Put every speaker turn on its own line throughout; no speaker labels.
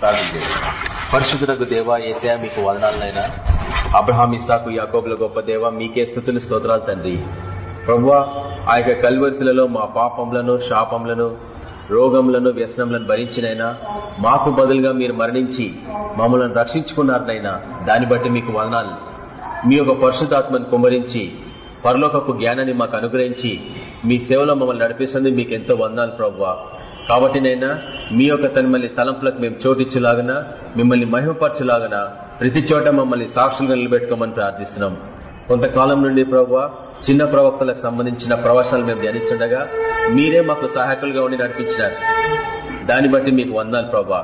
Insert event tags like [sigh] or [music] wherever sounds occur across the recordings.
ప్రార్థన పరిశుద్ధులకు దేవ ఏసయా మీకు వదనాలనైనా. అబ్రహాం ఇసాకు యాకోబుల గొప్ప దేవ మీకే స్థుతులు స్తోత్రాలు తండ్రి. ప్రవ్వా ఆ యొక్క కల్వర్సులలో మా పాపంలను శాపంలను రోగంలను వ్యసనంలను భరించినైనా మాకు బదులుగా మీరు మరణించి మమ్మల్ని రక్షించుకున్నారనైనా దాన్ని బట్టి మీకు వదనాలు. మీ యొక్క పరిశుద్ధాత్మను కుమరించి పరలోకపు జ్ఞానాన్ని మాకు అనుగ్రహించి మీ సేవలో మమ్మల్ని నడిపిస్తుంది మీకు ఎంతో వందాలు ప్రవ్వా కాబట్టి నైనా మీ యొక్క తనమల్లి తలంపులకు మేము చోటిచ్చులాగన మిమ్మల్ని మహిమపరచులాగన ప్రతి చోట మమ్మల్ని సాక్షులుగా నిలబెట్టుకోమని ప్రార్థిస్తున్నాం. కొంతకాలం నుండి ప్రభు చిన్న ప్రవక్తలకు సంబంధించిన ప్రవచనాలు మేము ధ్యానిస్తుండగా మీరే మాకు సహాయకులుగా ఉండి నడిపించినారు. దాన్ని బట్టి మీకు వందాలు ప్రభా.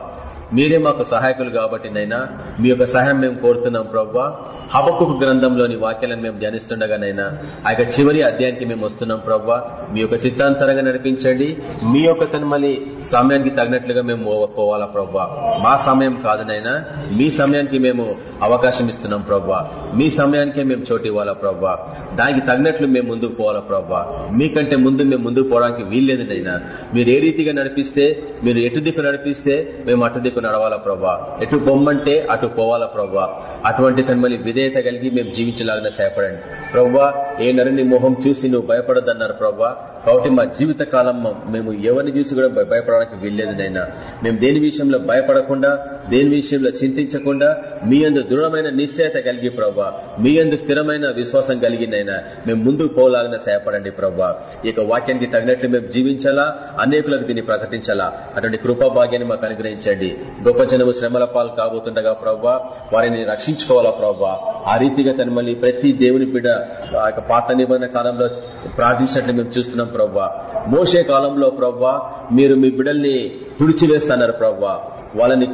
మీరే మాకు సహాయకులు కాబట్టి నైనా మీ యొక్క సహాయం మేము కోరుతున్నాం ప్రవ్వా. హబకు గ్రంథంలోని వాక్యాలను మేము ధ్యానిస్తుండగానైనా ఆ యొక్క చివరి అధ్యాయానికి మేము వస్తున్నాం ప్రవ్వా. మీ యొక్క చిత్తానుసారంగా నడిపించండి. మీ యొక్క తనమలి సమయానికి తగినట్లుగా మేము పోవాలా ప్రవ్వా. మా సమయం కాదునైనా మీ సమయానికి మేము అవకాశం ఇస్తున్నాం ప్రవ్వా. మీ సమయానికే మేము చోటు ఇవ్వాలా ప్రవ్వా. దానికి తగినట్లు మేము ముందుకు పోవాలా ప్రవ్వా. మీకంటే ముందు మేము ముందుకు పోవడానికి వీల్లేదు నైనా. మీరు ఏ రీతిగా నడిపిస్తే మీరు ఎటు దిక్కు నడిపిస్తే మేము అటు దిక్కు నడవాలా ప్రభా? ఎటు బొమ్మంటే అటు పోవాలా ప్రభా? అటువంటి తన్మలి విధేయత కలిగి మేము జీవించలాగిన సేపడండి ప్రవ్వా ఏ నరుని మొహం చూసి నువ్వు భయపడదన్నారు ప్రవ్వా కాబట్టి మా జీవిత కాలం మేము ఎవరిని చూసి కూడా భయపడడానికి వీల్లేదు నైనా మేము దేని విషయంలో భయపడకుండా దేని విషయంలో చింతించకుండా మీ అందు దృఢమైన నిశ్చయత కలిగి ప్రవ్వా మీ అందు స్థిరమైన విశ్వాసం కలిగినైనా మేము ముందుకు పోలాగిన సేపడండి ప్రవ్వా ఈ యొక్క వాక్యానికి తగినట్లు మేము జీవించాలా? అనేకులకు దీన్ని ప్రకటించాలా? అటువంటి కృపా భాగ్యాన్ని మాకు అనుగ్రహించండి. గొప్ప జనము శ్రమల పాలు కాబోతుండగా ప్రవ్వా వారిని రక్షించుకోవాలా ప్రవ్వా? ఆ రీతిగా తను మళ్ళీ ప్రతి దేవుని బిడ్డ ఆ యొక్క పాత నిబంధన కాలంలో ప్రార్థించినట్లు మేము చూస్తున్నాం ప్రవ్వా. మోసే కాలంలో ప్రవ్వా మీరు మీ బిడ్డల్ని తుడిచివేస్తున్నారు ప్రవ్వా. వాళ్ళని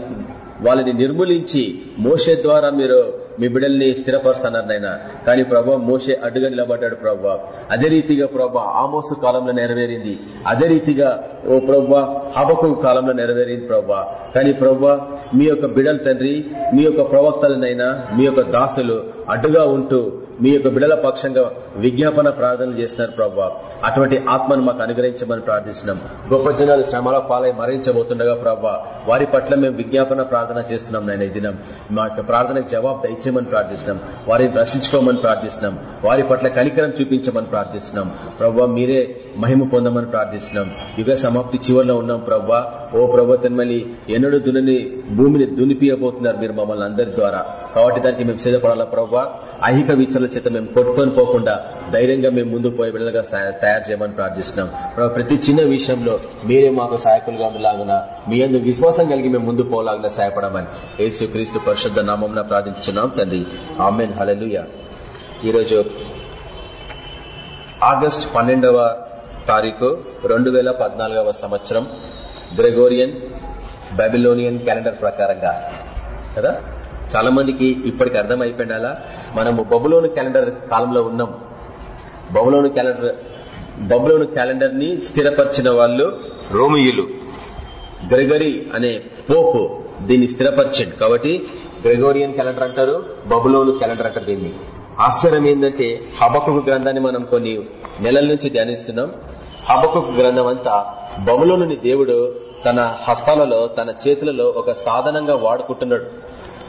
వాళ్ళని నిర్మూలించి మోసే ద్వారా మీరు మీ బిడ్డల్ని స్థిరపరుస్తున్నారు నాయన కానీ ప్రభా మోసే అడ్డుగా నిలబడ్డాడు ప్రభా. అదే రీతిగా ప్రభా ఆమోసు కాలంలో నెరవేరింది. అదే రీతిగా ఓ ప్రభా హబకు కాలంలో నెరవేరింది ప్రభా. కానీ ప్రభా మీ యొక్క బిడల తండ్రి మీ యొక్క ప్రవక్తలనైనా మీ యొక్క దాసులు అడ్డుగా ఉంటూ మీ యొక్క బిడల పక్షంగా విజ్ఞాపన ప్రార్థనలు చేస్తున్నారు ప్రభావ అటువంటి ఆత్మను మాకు అనుగ్రహించమని ప్రార్థిస్తున్నాం. గొప్ప జనాలు శ్రమల పాలై మరణించబోతుండగా ప్రభావ వారి పట్ల మేము విజ్ఞాపన ప్రార్థన చేస్తున్నాం నేను ఈ దినం. మా యొక్క ప్రార్థనకు జవాబు దయచేయమని ప్రార్థిస్తున్నాం. వారిని రక్షించుకోమని ప్రార్థిస్తున్నాం. వారి పట్ల కనికరం చూపించమని ప్రార్థిస్తున్నాం. ప్రభావ మీరే మహిమ పొందమని ప్రార్థిస్తున్నాం. యుగ సమాప్తి చివరిలో ఉన్నాం ప్రవ్వా ఓ ప్రభుత్వం మళ్ళీ ఎన్నడూ దునని భూమిని దునిపియబోతున్నారు మీరు మమ్మల్ని అందరి ద్వారా. కాబట్టి దానికి మేము సిద్ధపడాలా ప్రవ్వా ఐహిక విచారణ చేత మేము కొట్టుకొని పోకుండా ధైర్యంగా మేము ముందుకు పోయి తయారు చేయమని ప్రార్థిస్తున్నాం. ప్రతి చిన్న విషయంలో మీరే మాకు సహాయకులుగా ఉండేలాగున మీ అందు విశ్వాసం కలిగి మేము ముందు పోలాగిన సహాయపడమని యేసు క్రీస్తు పరిశుద్ధ నామం ప్రార్థించున్నాం తండ్రి. ఆమెన్. హలలుయ ఈరోజు ఆగస్ట్ పన్నెండవ తారీఖు రెండు వేల పద్నాలుగవ సంవత్సరం గ్రెగోరియన్ బెబిలోనియన్ క్యాలెండర్ ప్రకారంగా. కదా? చాలా మందికి ఇప్పటికి అర్థం అయిపోయిండాలా మనము బబులోను క్యాలెండర్ కాలంలో ఉన్నాం. బబులోను క్యాలెండర్ బబులోను క్యాలెండర్ని స్థిరపరిచిన వాళ్ళు రోమియులు. గ్రెగరీ అనే పోపు దీన్ని స్థిరపరిచండి కాబట్టి గ్రెగోరియన్ క్యాలెండర్ అంటారు బబులోను క్యాలెండర్ అంటారు దీన్ని. ఆశ్చర్యం ఏంటంటే హబకు గ్రంథాన్ని మనం కొన్ని నెలల నుంచి ధ్యానిస్తున్నాం. హబకు గ్రంథం అంతా బబులోని దేవుడు తన హస్తాలలో తన చేతులలో ఒక సాధనంగా వాడుకుంటున్నాడు.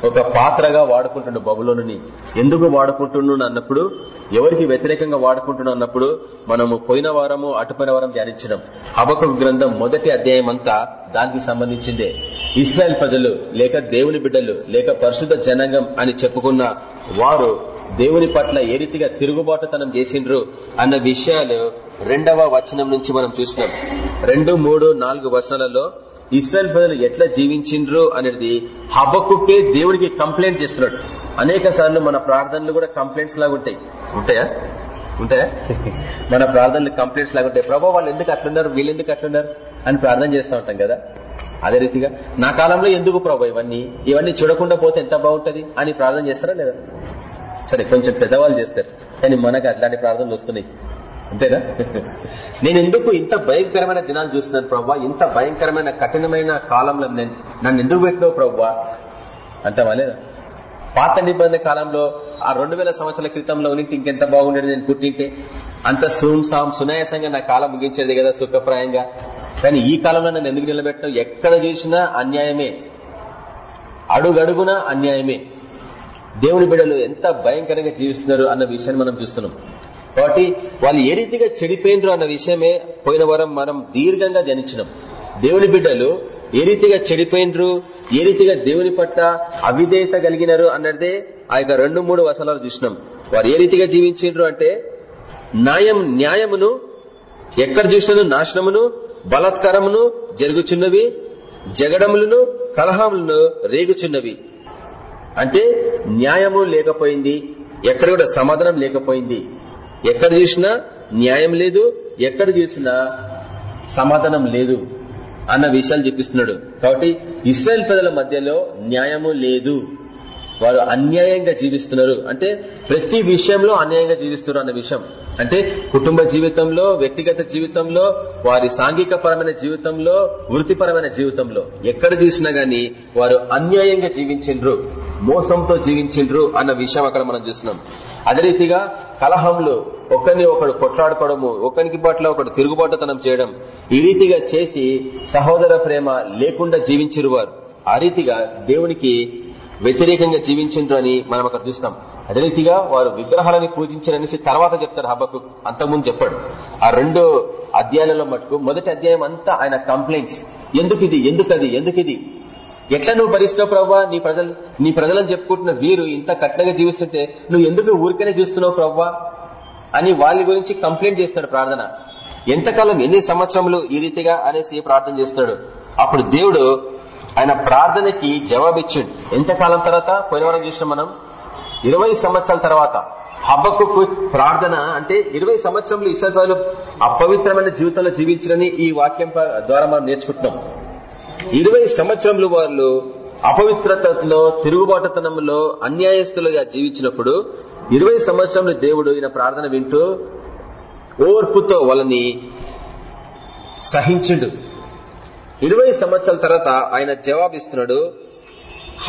ఒక పాత్రగా వాడుకుంటుండు బబులోని ఎందుకు వాడుకుంటుండు అన్నప్పుడు ఎవరికి వ్యతిరేకంగా వాడుకుంటుండు అన్నప్పుడు మనము పోయిన వారము అటుపోయిన వారం ధ్యానించడం. హబకు గ్రంథం మొదటి అధ్యాయం అంతా దానికి సంబంధించిందే. ఇస్రాయల్ ప్రజలు లేక దేవుని బిడ్డలు లేక పరిశుద్ధ జనాంగం అని చెప్పుకున్న వారు దేవుని పట్ల ఏ రీతిగా తిరుగుబాటుతనం చేసిండ్రు అన్న విషయాలు రెండవ వచనం నుంచి మనం చూసినాం. రెండు మూడు నాలుగు వచనాలలో ఇస్రాయల్ ప్రజలు ఎట్లా జీవించిండ్రు అనేది హబకుకే దేవుడికి కంప్లైంట్ చేస్తున్నాడు. అనేక సార్లు మన ప్రార్థనలు కూడా కంప్లైంట్స్ లాగా ఉంటాయి. ఉంటాయా? ఉంటాయా? [laughs] మన ప్రార్థనలు కంప్లైంట్స్ లాగా ఉంటాయి. ప్రభావ వాళ్ళు ఎందుకు అట్లున్నారు? వీళ్ళు ఎందుకు అట్లున్నారు? అని ప్రార్థన చేస్తూ ఉంటాం కదా? అదే రీతిగా నా కాలంలో ఎందుకు ప్రభా ఇవన్నీ? ఇవన్నీ చూడకుండా పోతే ఎంత బాగుంటది? అని ప్రార్థన చేస్తారా లేదా? సరే కొంచెం పెద్దవాళ్ళు చేస్తారు. కానీ మనకు అట్లాంటి ప్రార్థనలు వస్తున్నాయి. అంతేనా? నేను ఎందుకు ఇంత భయంకరమైన దినాలు చూస్తున్నాను ప్రవ్వా? ఇంత భయంకరమైన కఠినమైన కాలంలో నేను నన్ను ఎందుకు పెట్టినావు ప్రవ్వా? అంటావా లేదా? పాత నిబంధన కాలంలో ఆ రెండు వేల సంవత్సరాల క్రితంలో ఉన్నింటి ఇంకెంత బాగుండేది నేను పుట్టింటే? అంత సుంసాం సునాయాసంగా నా కాలం ముగించేది కదా సుఖప్రాయంగా. కానీ ఈ కాలంలో నన్ను ఎందుకు నిలబెట్టడం ఎక్కడ చూసినా అన్యాయమే. అడుగడుగున అన్యాయమే. దేవుని బిడ్డలు ఎంత భయంకరంగా జీవిస్తున్నారు అన్న విషయాన్ని మనం చూస్తున్నాం. కాబట్టి వాళ్ళు ఏ రీతిగా చెడిపోయినరు అన్న విషయమే పోయిన వారం మనం దీర్ఘంగా ధ్యానించినాం. దేవుని బిడ్డలు ఏ రీతిగా చెడిపోయినరు ఏ రీతిగా దేవుని పట్ల అవిధేయత కలిగినారు అన్నదే ఆ యొక్క రెండు మూడు వసనాలు చూసినాం. వారు ఏ రీతిగా జీవించిండ్రు అంటే న్యాయం న్యాయమును ఎక్కడ చూసినను? నాశనమును బలాత్కారమును జరుగుచున్నవి జగడములను కలహములను రేగుచున్నవి. అంటే న్యాయము లేకపోయింది ఎక్కడ కూడా సమాధానం లేకపోయింది. ఎక్కడ చూసినా న్యాయం లేదు ఎక్కడ చూసినా సమాధానం లేదు అన్న విషయాలు చెప్పిస్తున్నాడు. కాబట్టి ఇస్రాయల్ ప్రజల మధ్యలో న్యాయము లేదు. వారు అన్యాయంగా జీవిస్తున్నారు. అంటే ప్రతి విషయంలో అన్యాయంగా జీవిస్తున్నారు అన్న విషయం. అంటే కుటుంబ జీవితంలో వ్యక్తిగత జీవితంలో వారి సాంఘిక పరమైన జీవితంలో వృత్తిపరమైన జీవితంలో ఎక్కడ చూసినా గాని వారు అన్యాయంగా జీవించిండ్రు మోసంతో జీవించిండ్రు అన్న విషయం అక్కడ మనం చూస్తున్నాం. అదే రీతిగా కలహంలో ఒకరిని ఒకడు కొట్లాడుకోవడము ఒకరికి పట్ల ఒకడు తిరుగుబాటుతనం చేయడం ఈ రీతిగా చేసి సహోదర ప్రేమ లేకుండా జీవించరు వారు. ఆ రీతిగా దేవునికి వ్యతిరేకంగా జీవించిండ్రు అని మనం అక్కడ చూస్తాం. అదే రీతిగా వారు విగ్రహాలని పూజించారనేసి తర్వాత చెప్తారు హబ్బకు. అంతకుముందు చెప్పాడు. ఆ రెండో అధ్యాయంలో మటుకు మొదటి అధ్యాయం అంతా ఆయన కంప్లైంట్స్. ఎందుకు ఇది? ఎందుకు అది? ఎందుకు ఇది? ఎట్లా నువ్వు భరిస్తున్నావు ప్రవ్వా? నీ ప్రజలు నీ ప్రజలను చెప్పుకుంటున్న వీరు ఇంత కఠినంగా జీవిస్తుంటే నువ్వు ఎందుకు ఊరికనే చూస్తున్నావు ప్రవ్వా? అని వాళ్ళ గురించి కంప్లైంట్ చేస్తున్నాడు ప్రార్థన. ఎంతకాలం ఎన్ని సంవత్సరములు ఈ రీతిగా అనేసి ప్రార్థన చేస్తున్నాడు. అప్పుడు దేవుడు ఆయన ప్రార్థనకి జవాబిచ్చిండు. ఎంతకాలం తర్వాత? పోయిన వారం చూసిన మనం. ఇరవై సంవత్సరాల తర్వాత. హబ్బకు ప్రార్థన అంటే ఇరవై సంవత్సరంలో ఇసలు అపవిత్రమైన జీవితంలో జీవించడని ఈ వాక్యం ద్వారా మనం నేర్చుకుంటున్నాం. ఇరవై సంవత్సరంలో వాళ్ళు అపవిత్రతలో తిరుగుబాటుతనంలో అన్యాయస్తులుగా జీవించినప్పుడు ఇరవై సంవత్సరంలో దేవుడు ఈయన ప్రార్థన వింటూ ఓర్పుతో వాళ్ళని సహించిండు. ఇరవై సంవత్సరాల తర్వాత ఆయన జవాబిస్తున్నాడు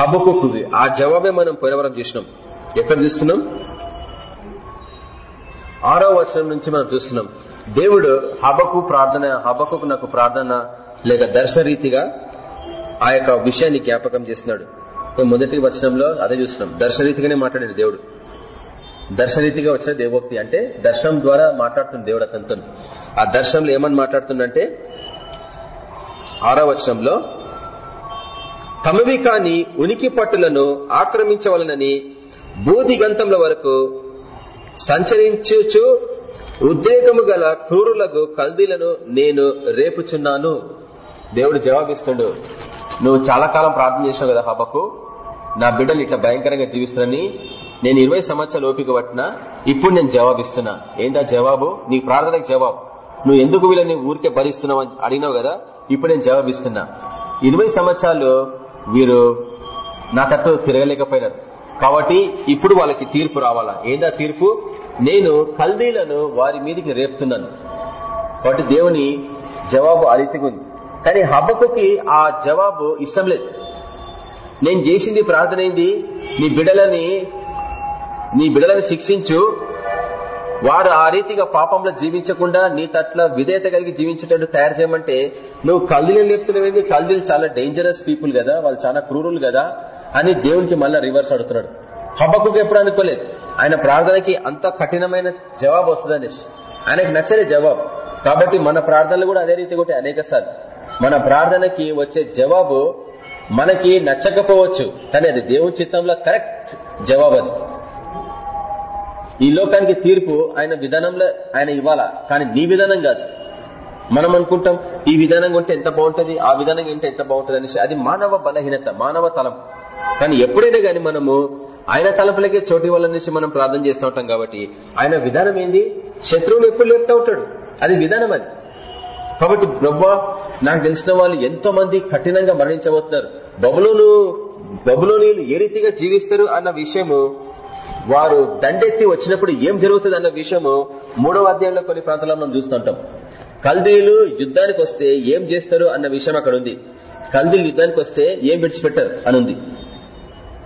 హబకుకి ఆ జవాబే మనం పోయినవరం చూసినాం. ఎక్కడ చూస్తున్నాం? ఆరో వచనం నుంచి మనం చూస్తున్నాం. దేవుడు హబకు ప్రార్థన హబకు నాకు ప్రార్థన లేక దర్శరీతిగా ఆ యొక్క విషయాన్ని జ్ఞాపకం చేస్తున్నాడు. మొదటి వచనంలో అదే చూస్తున్నాం. దర్శరీతిగానే మాట్లాడాడు దేవుడు. దర్శరీతిగా వచ్చిన దేవోక్తి అంటే దర్శనం ద్వారా మాట్లాడుతుంది దేవుడు అతనితో ఆ దర్శనంలో ఏమని మాట్లాడుతుందంటే ఆరో వచనంలో తమవి కాని ఉనికి పట్టులను ఆక్రమించవలనని బూదిగంతముల వరకు సంచరించుచు ఉద్దేకము గల క్రూరులకు కల్దీలను నేను రేపుచున్నాను. దేవుడు జవాబిస్తుండు నువ్వు చాలా కాలం ప్రార్థన చేసావు కదా హబకు నా బిడ్డలు ఇట్లా భయంకరంగా జీవిస్తున్నాని నేను ఇరవై సంవత్సరాలు ఓపిక పట్టినా ఇప్పుడు నేను జవాబిస్తున్నా. ఏంటా జవాబు? నీ ప్రార్థనకు జవాబు. నువ్వు ఎందుకు వీళ్ళని ఊరికే భరిస్తున్నావు అని అడిగినావు కదా ఇప్పుడు నేను జవాబిస్తున్నా. ఇరవై సంవత్సరాలు వీరు నా తట్టు తిరగలేకపోయినారు. కాబట్టి ఇప్పుడు వాళ్ళకి తీర్పు రావాలా? ఏందా తీర్పు? నేను కల్దీలను వారి మీదకి రేపుతున్నాను. కాబట్టి దేవుని జవాబు ఆ రీతిగా ఉంది. కానీ హబ్బకుకి ఆ జవాబు ఇష్టం లేదు. నేను చేసింది ప్రార్థన అయింది. నీ బిడలని నీ బిడలను శిక్షించు. వారు ఆ రీతిగా పాపంలో జీవించకుండా నీ తట్ల విధేయత కలిగి జీవించేటట్టు తయారు చేయమంటే నువ్వు కల్దీలు లేపుతున్నావేంది కల్దీలు చాలా డేంజరస్ పీపుల్ కదా వాళ్ళు చాలా క్రూరులు కదా అని దేవునికి మళ్ళీ రివర్స్ అడుగుతున్నాడు. హబ్బకు ఎప్పుడు అనుకోలేదు. ఆయన ప్రార్థనకి అంత కఠినమైన జవాబు వస్తుంది ఆయనకు నచ్చలే జవాబు. కాబట్టి మన ప్రార్థనలు కూడా అదే రీతి కూడా అనేక సార్లు. మన ప్రార్థనకి వచ్చే జవాబు మనకి నచ్చకపోవచ్చు. కానీ అది దేవుని చిత్తంలో కరెక్ట్ జవాబు అది. ఈ లోకానికి తీర్పు ఆయన విధానంలో ఆయన ఇవ్వాలా? కానీ నీ విధానం కాదు. మనం అనుకుంటాం ఈ విధానంగా ఉంటే ఎంత బాగుంటది ఆ విధానంగా ఉంటే ఎంత బాగుంటది అనేసి. అది మానవ బలహీనత మానవ తలం. కానీ ఎప్పుడైనా గాని మనము ఆయన తలపులకే చోటు ఇవ్వాలనేసి మనం ప్రార్థన చేస్తూ ఉంటాం కాబట్టి ఆయన విధానం ఏంది? శత్రువులు ఎప్పుడు లేపుతా ఉంటాడు. అది విధానం అది. కాబట్టి బ్రహ్మ నాకు తెలిసిన వాళ్ళు ఎంతో మంది కఠినంగా మరణించబోతున్నారు. బబులోను బబులోనీలు ఏ రీతిగా జీవిస్తారు అన్న విషయము వారు దండెత్తి వచ్చినప్పుడు ఏం జరుగుతుంది అన్న విషయము మూడవ అధ్యాయంలో కొన్ని ప్రాంతాల్లో మనం చూస్తుంటాం. కల్దీలు యుద్ధానికి వస్తే ఏం చేస్తారు అన్న విషయం అక్కడ ఉంది కల్దీలు యుద్ధానికి వస్తే ఏం విడిచిపెట్టారు అనుంది.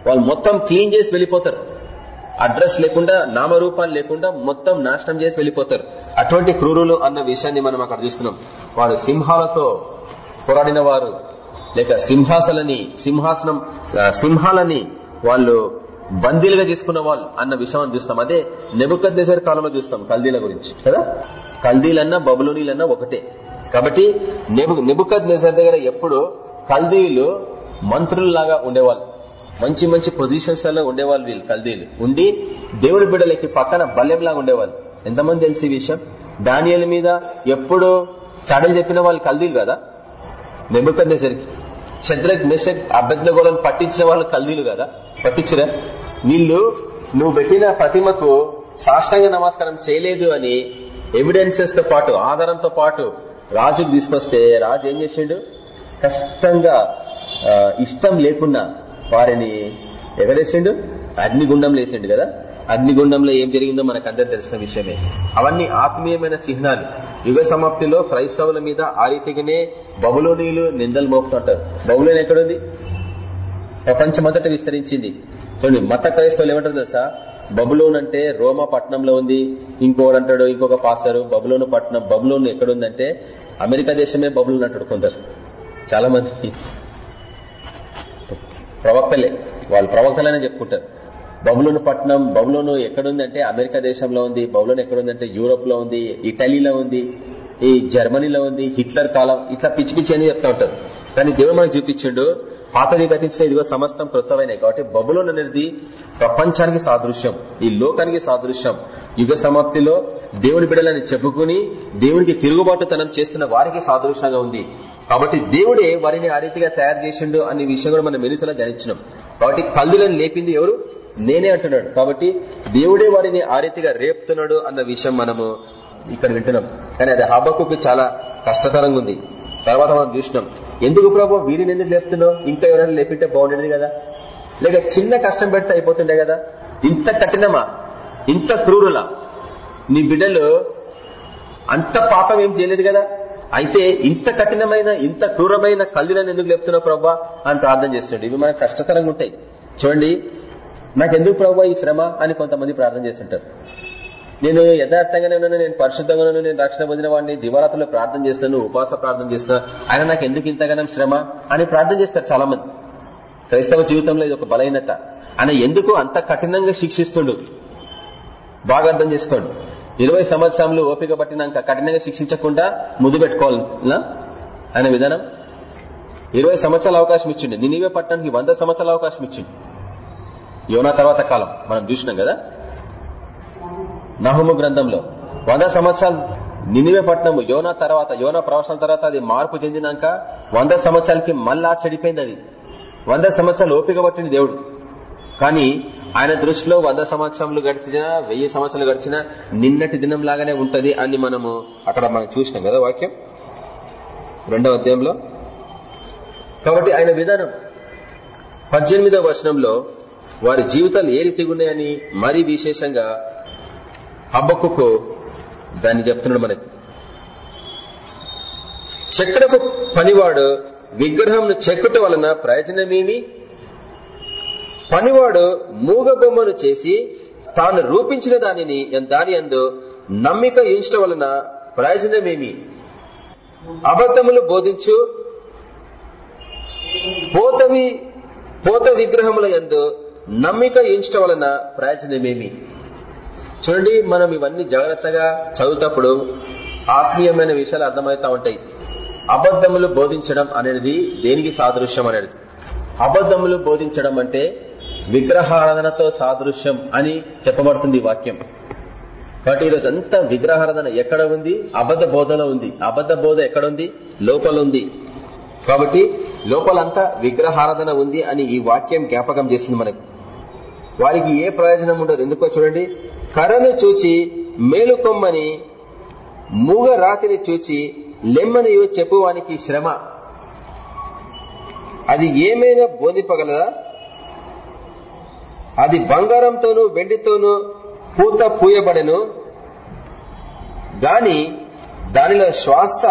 వాళ్ళు మొత్తం క్లీన్ చేసి వెళ్ళిపోతారు. అడ్రస్ లేకుండా నామరూపాలు లేకుండా మొత్తం నాశనం చేసి వెళ్ళిపోతారు. అటువంటి క్రూరులు అన్న విషయాన్ని మనం అక్కడ చూస్తున్నాం. వారు సింహాలతో పోరాడిన వారు లేక సింహాసలని సింహాసనం సింహాలని వాళ్ళు బందీలుగా తీసుకున్న వాళ్ళు అన్న విషయం మనం చూస్తాం. అదే నెబుకద్ కాలంలో చూస్తాం కల్దీల గురించి కదా? కల్దీలన్నా బబులోనీలన్నా ఒకటే. కాబట్టి నెబుకద్ నెజర్ దగ్గర ఎప్పుడు కల్దీలు మంత్రుల్లాగా ఉండేవాళ్ళు. మంచి మంచి పొజిషన్స్లలో ఉండేవాళ్ళు వీళ్ళు కల్దీలు. ఉండి దేవుడి బిడ్డలకి పక్కన బల్యంలాగా ఉండేవాళ్ళు. ఎంతమంది తెలిసి ఈ విషయం? దానియల మీద ఎప్పుడు చాడలు చెప్పిన వాళ్ళు కల్దీలు కదా? నెబుకద్నేసరికి శత్రక్ అభ్యర్థ అభ్యర్థగోళను పట్టించిన వాళ్ళు కల్దీలు కదా? పట్టించరా? వీళ్ళు నువ్వు పెట్టిన ప్రతిమకు సాష్టాంగ నమస్కారం చేయలేదు అని ఎవిడెన్సెస్తో పాటు ఆధారంతో పాటు రాజుకు తీసుకొస్తే రాజు ఏం చేసిండు? కష్టంగా ఇష్టం లేకున్నా వారిని ఎగరేసిండు. అగ్నిగుండంలో వేసిండు కదా? అగ్నిగుండంలో ఏం జరిగిందో మనకు అందరు తెలిసిన విషయమే. అవన్నీ ఆత్మీయమైన చిహ్నాలు. యుగ సమాప్తిలో క్రైస్తవుల మీద ఆ రీతిగానే బబులోనీలు నిందలు మోపుతుంటారు. బబులోని ఎక్కడుంది? ప్రపంచమంతటా విస్తరించింది. చూడండి మత క్రైస్తవులు ఏమంటారు తెలుసా? బబులోన్ అంటే రోమా పట్టణంలో ఉంది. ఇంకోడు అంటాడు ఇంకొక పాస్టర్ బబులోను పట్టణం బబులోన్ ఎక్కడుందంటే అమెరికా దేశమే బబులోన్ అంటాడు కొందరు. చాలా మంది ప్రవక్తలే. వాళ్ళు ప్రవక్తలనే చెప్పుకుంటారు. బబులోను పట్టణం బబులోను ఎక్కడుందంటే అమెరికా దేశంలో ఉంది బబులోను ఎక్కడుందంటే యూరోప్లో ఉంది ఇటలీలో ఉంది ఈ జర్మనీలో ఉంది హిట్లర్ కాలం ఇట్లా పిచ్చి పిచ్చి అని చెప్తా ఉంటారు. కానీ దేవుడు మనకు చూపించిండు పాతవి గతించిన ఇదిగో సమస్తం కృతమైనవి కాబట్టి బబులోన్ అనేది ప్రపంచానికి సాదృశ్యం. ఈ లోకానికి సాదృశ్యం. యుగ సమాప్తిలో దేవుని బిడలని చెప్పుకుని దేవునికి తిరుగుబాటుతనం చేస్తున్న వారికి సాదృశ్యంగా ఉంది. కాబట్టి దేవుడే వారిని ఆ రీతిగా తయారు చేసిండు అనే విషయం కూడా మనం మెలిసలా ధ్యానించినాం. కాబట్టి కల్లులను లేపింది ఎవరు? నేనే అంటున్నాడు. కాబట్టి దేవుడే వారిని ఆ రీతిగా రేపుతున్నాడు అన్న విషయం మనము ఇక్కడ వింటున్నాం. కానీ అది హబకు చాలా కష్టతరంగా ఉంది. తర్వాత మనం చూసినాం. ఎందుకు ప్రభు? వీరిని ఎందుకు లేపుతున్నావు? ఇంకా ఎవరైనా లేపింటే బాగుండేది కదా? లేక చిన్న కష్టం పెడితే అయిపోతుండే కదా? ఇంత కఠినమా? ఇంత క్రూరులా? నీ బిడ్డలు అంత పాపం ఏం చేయలేదు కదా? అయితే ఇంత కఠినమైన ఇంత క్రూరమైన కల్దీలను ఎందుకు లేపుతున్నావు ప్రభా? అని ప్రార్థన చేస్తుండే. ఇవి మనకు కష్టకరంగా ఉంటాయి. చూడండి నాకెందుకు ప్రభా ఈ శ్రమ అని కొంతమంది ప్రార్థన చేస్తుంటారు. నేను యథార్థంగానే ఉన్నాను నేను పరిశుద్ధంగా ఉన్నాను నేను రక్షణ పొందిన వాడిని దివరాత్రులు ప్రార్థన చేస్తున్నాను ఉపవాస ప్రార్థన చేస్తున్నా. ఆయన నాకు ఎందుకు ఇంతగానం శ్రమ అని ప్రార్థన చేస్తారు చాలా మంది క్రైస్తవ జీవితంలో ఇది ఒక బలహీనత. ఆయన ఎందుకు అంత కఠినంగా శిక్షిస్తుండు? బాగా అర్థం చేసుకోండి. ఇరవై సంవత్సరంలో ఓపిక పట్టినాక కఠినంగా శిక్షించకుండా ముద్దు పెట్టుకోవాలనా? అనే విధానం? ఇరవై సంవత్సరాల అవకాశం ఇచ్చిండు. నినివే పట్టణానికి వంద సంవత్సరాల అవకాశం ఇచ్చింది యోనా తర్వాత కాలం. మనం చూసినాం కదా? నహుము గ్రంథంలో వంద సంవత్సరాలు నినివే పట్టణము యోనా తర్వాత యోనా ప్రవచనం తర్వాత అది మార్పు చెందినాక వంద సంవత్సరాలకి మళ్ళా చెడిపోయింది అది. వంద సంవత్సరాలు ఓపిక పట్టింది దేవుడు. కానీ ఆయన దృష్టిలో వంద సంవత్సరాలు గడిచినా వెయ్యి సంవత్సరాలు గడిచినా నిన్నటి దినం లాగానే ఉంటది అని మనము అక్కడ మనం చూసినాం కదా వాక్యం. రెండవ అధ్యాయంలో. కాబట్టి ఆయన విధానం పద్దెనిమిదవ వచనంలో వారి జీవితాలు ఏ రీతిగా ఉన్నాయని మరీ విశేషంగా హబ్బకుకు దాన్ని చెప్తున్నాడు మనకి. చెక్కడకు పనివాడు విగ్రహం చెక్కుట వలన ప్రయోజనమేమి? పనివాడు మూగ బొమ్మను చేసి తాను రూపించిన దానిని దాని అందు నమ్మిక ఉంచడం వలన ప్రయోజనమేమి? అబద్ధములు బోధించు పోతవి పోత విగ్రహముల ఎందు నమ్మిక ఉంచడం వలన ప్రయోజనమేమి? చూడండి మనం ఇవన్నీ జాగ్రత్తగా చదువుతప్పుడు ఆత్మీయమైన విషయాలు అర్థమవుతా ఉంటాయి. అబద్ధములు బోధించడం అనేది దేనికి సాదృశ్యం అనేది? అబద్ధములు బోధించడం అంటే విగ్రహారాధనతో సాదృశ్యం అని చెప్పబడుతుంది వాక్యం. కాబట్టి ఈరోజు అంతా విగ్రహారాధన ఎక్కడ ఉంది? అబద్ధ బోధలో ఉంది. అబద్ధ బోధ ఎక్కడ ఉంది? లోపల ఉంది. కాబట్టి లోపలంతా విగ్రహారాధన ఉంది అని ఈ వాక్యం జ్ఞాపకం చేస్తుంది మనకి. వారికి ఏ ప్రయోజనం ఉండదు. ఎందుకో చూడండి. కర్రను చూచి మేలుకొమ్మని మూగ రాతిని చూచి లెమ్మనియు చెప్పువానికి శ్రమ. అది ఏమైనా బోధింపగలదా? అది బంగారంతోనూ వెండితోనూ పూత పూయబడెను. గాని దానిలో శ్వాస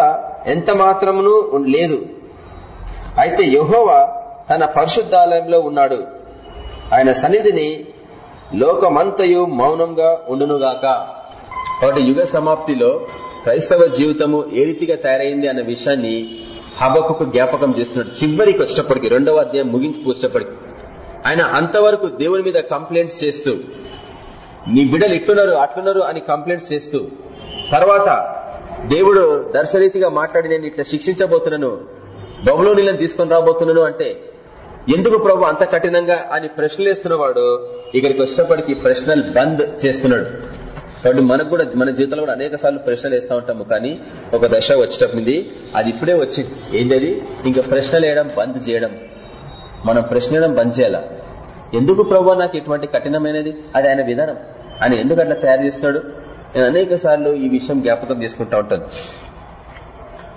ఎంత మాత్రమును లేదు. అయితే యహోవా తన పరిశుద్ధాలయంలో ఉన్నాడు. ఆయన సన్నిధిని లోకమంతయు మౌనంగా ఉండునుగాక. కాబట్టి యుగ సమాప్తిలో క్రైస్తవ జీవితము ఏ రీతిగా తయారైంది అన్న విషయాన్ని హబకు జ్ఞాపకం చేస్తున్నాడు. చివరికి వచ్చేటప్పటికి రెండవ అధ్యాయం ముగింపు వచ్చేటప్పటికి. ఆయన అంతవరకు దేవుని మీద కంప్లైంట్స్ చేస్తూ నీ బిడ్డలు ఇట్లున్నారు అట్లున్నారు అని కంప్లైంట్స్ చేస్తూ తర్వాత దేవుడు దర్శరీతిగా మాట్లాడి నేను ఇట్లా శిక్షించబోతున్నాను బొమ్మలో నీళ్ళని తీసుకొని రాబోతున్నాను అంటే ఎందుకు ప్రభు అంత కఠినంగా? అని ప్రశ్నలు వేస్తున్నవాడు ఇక్కడికి వచ్చేటప్పటికి ప్రశ్నలు బంద్ చేస్తున్నాడు. కాబట్టి మనకు కూడా మన జీవితంలో కూడా అనేక సార్లు ప్రశ్నలు వేస్తూ ఉంటాము. కానీ ఒక దశ వచ్చేటప్పుడు అది ఇప్పుడే వచ్చింది ఏంటది? ఇంకా ప్రశ్నలు వేయడం బంద్ చేయడం. మనం ప్రశ్న బంద్ చేయాలా? ఎందుకు ప్రభు నాకు ఇటువంటి కఠినమైనది? అది ఆయన విధానం. ఆయన ఎందుకు అట్లా తయారు చేస్తున్నాడు? నేను అనేక సార్లు ఈ విషయం జ్ఞాపకం చేసుకుంటా ఉంటాను.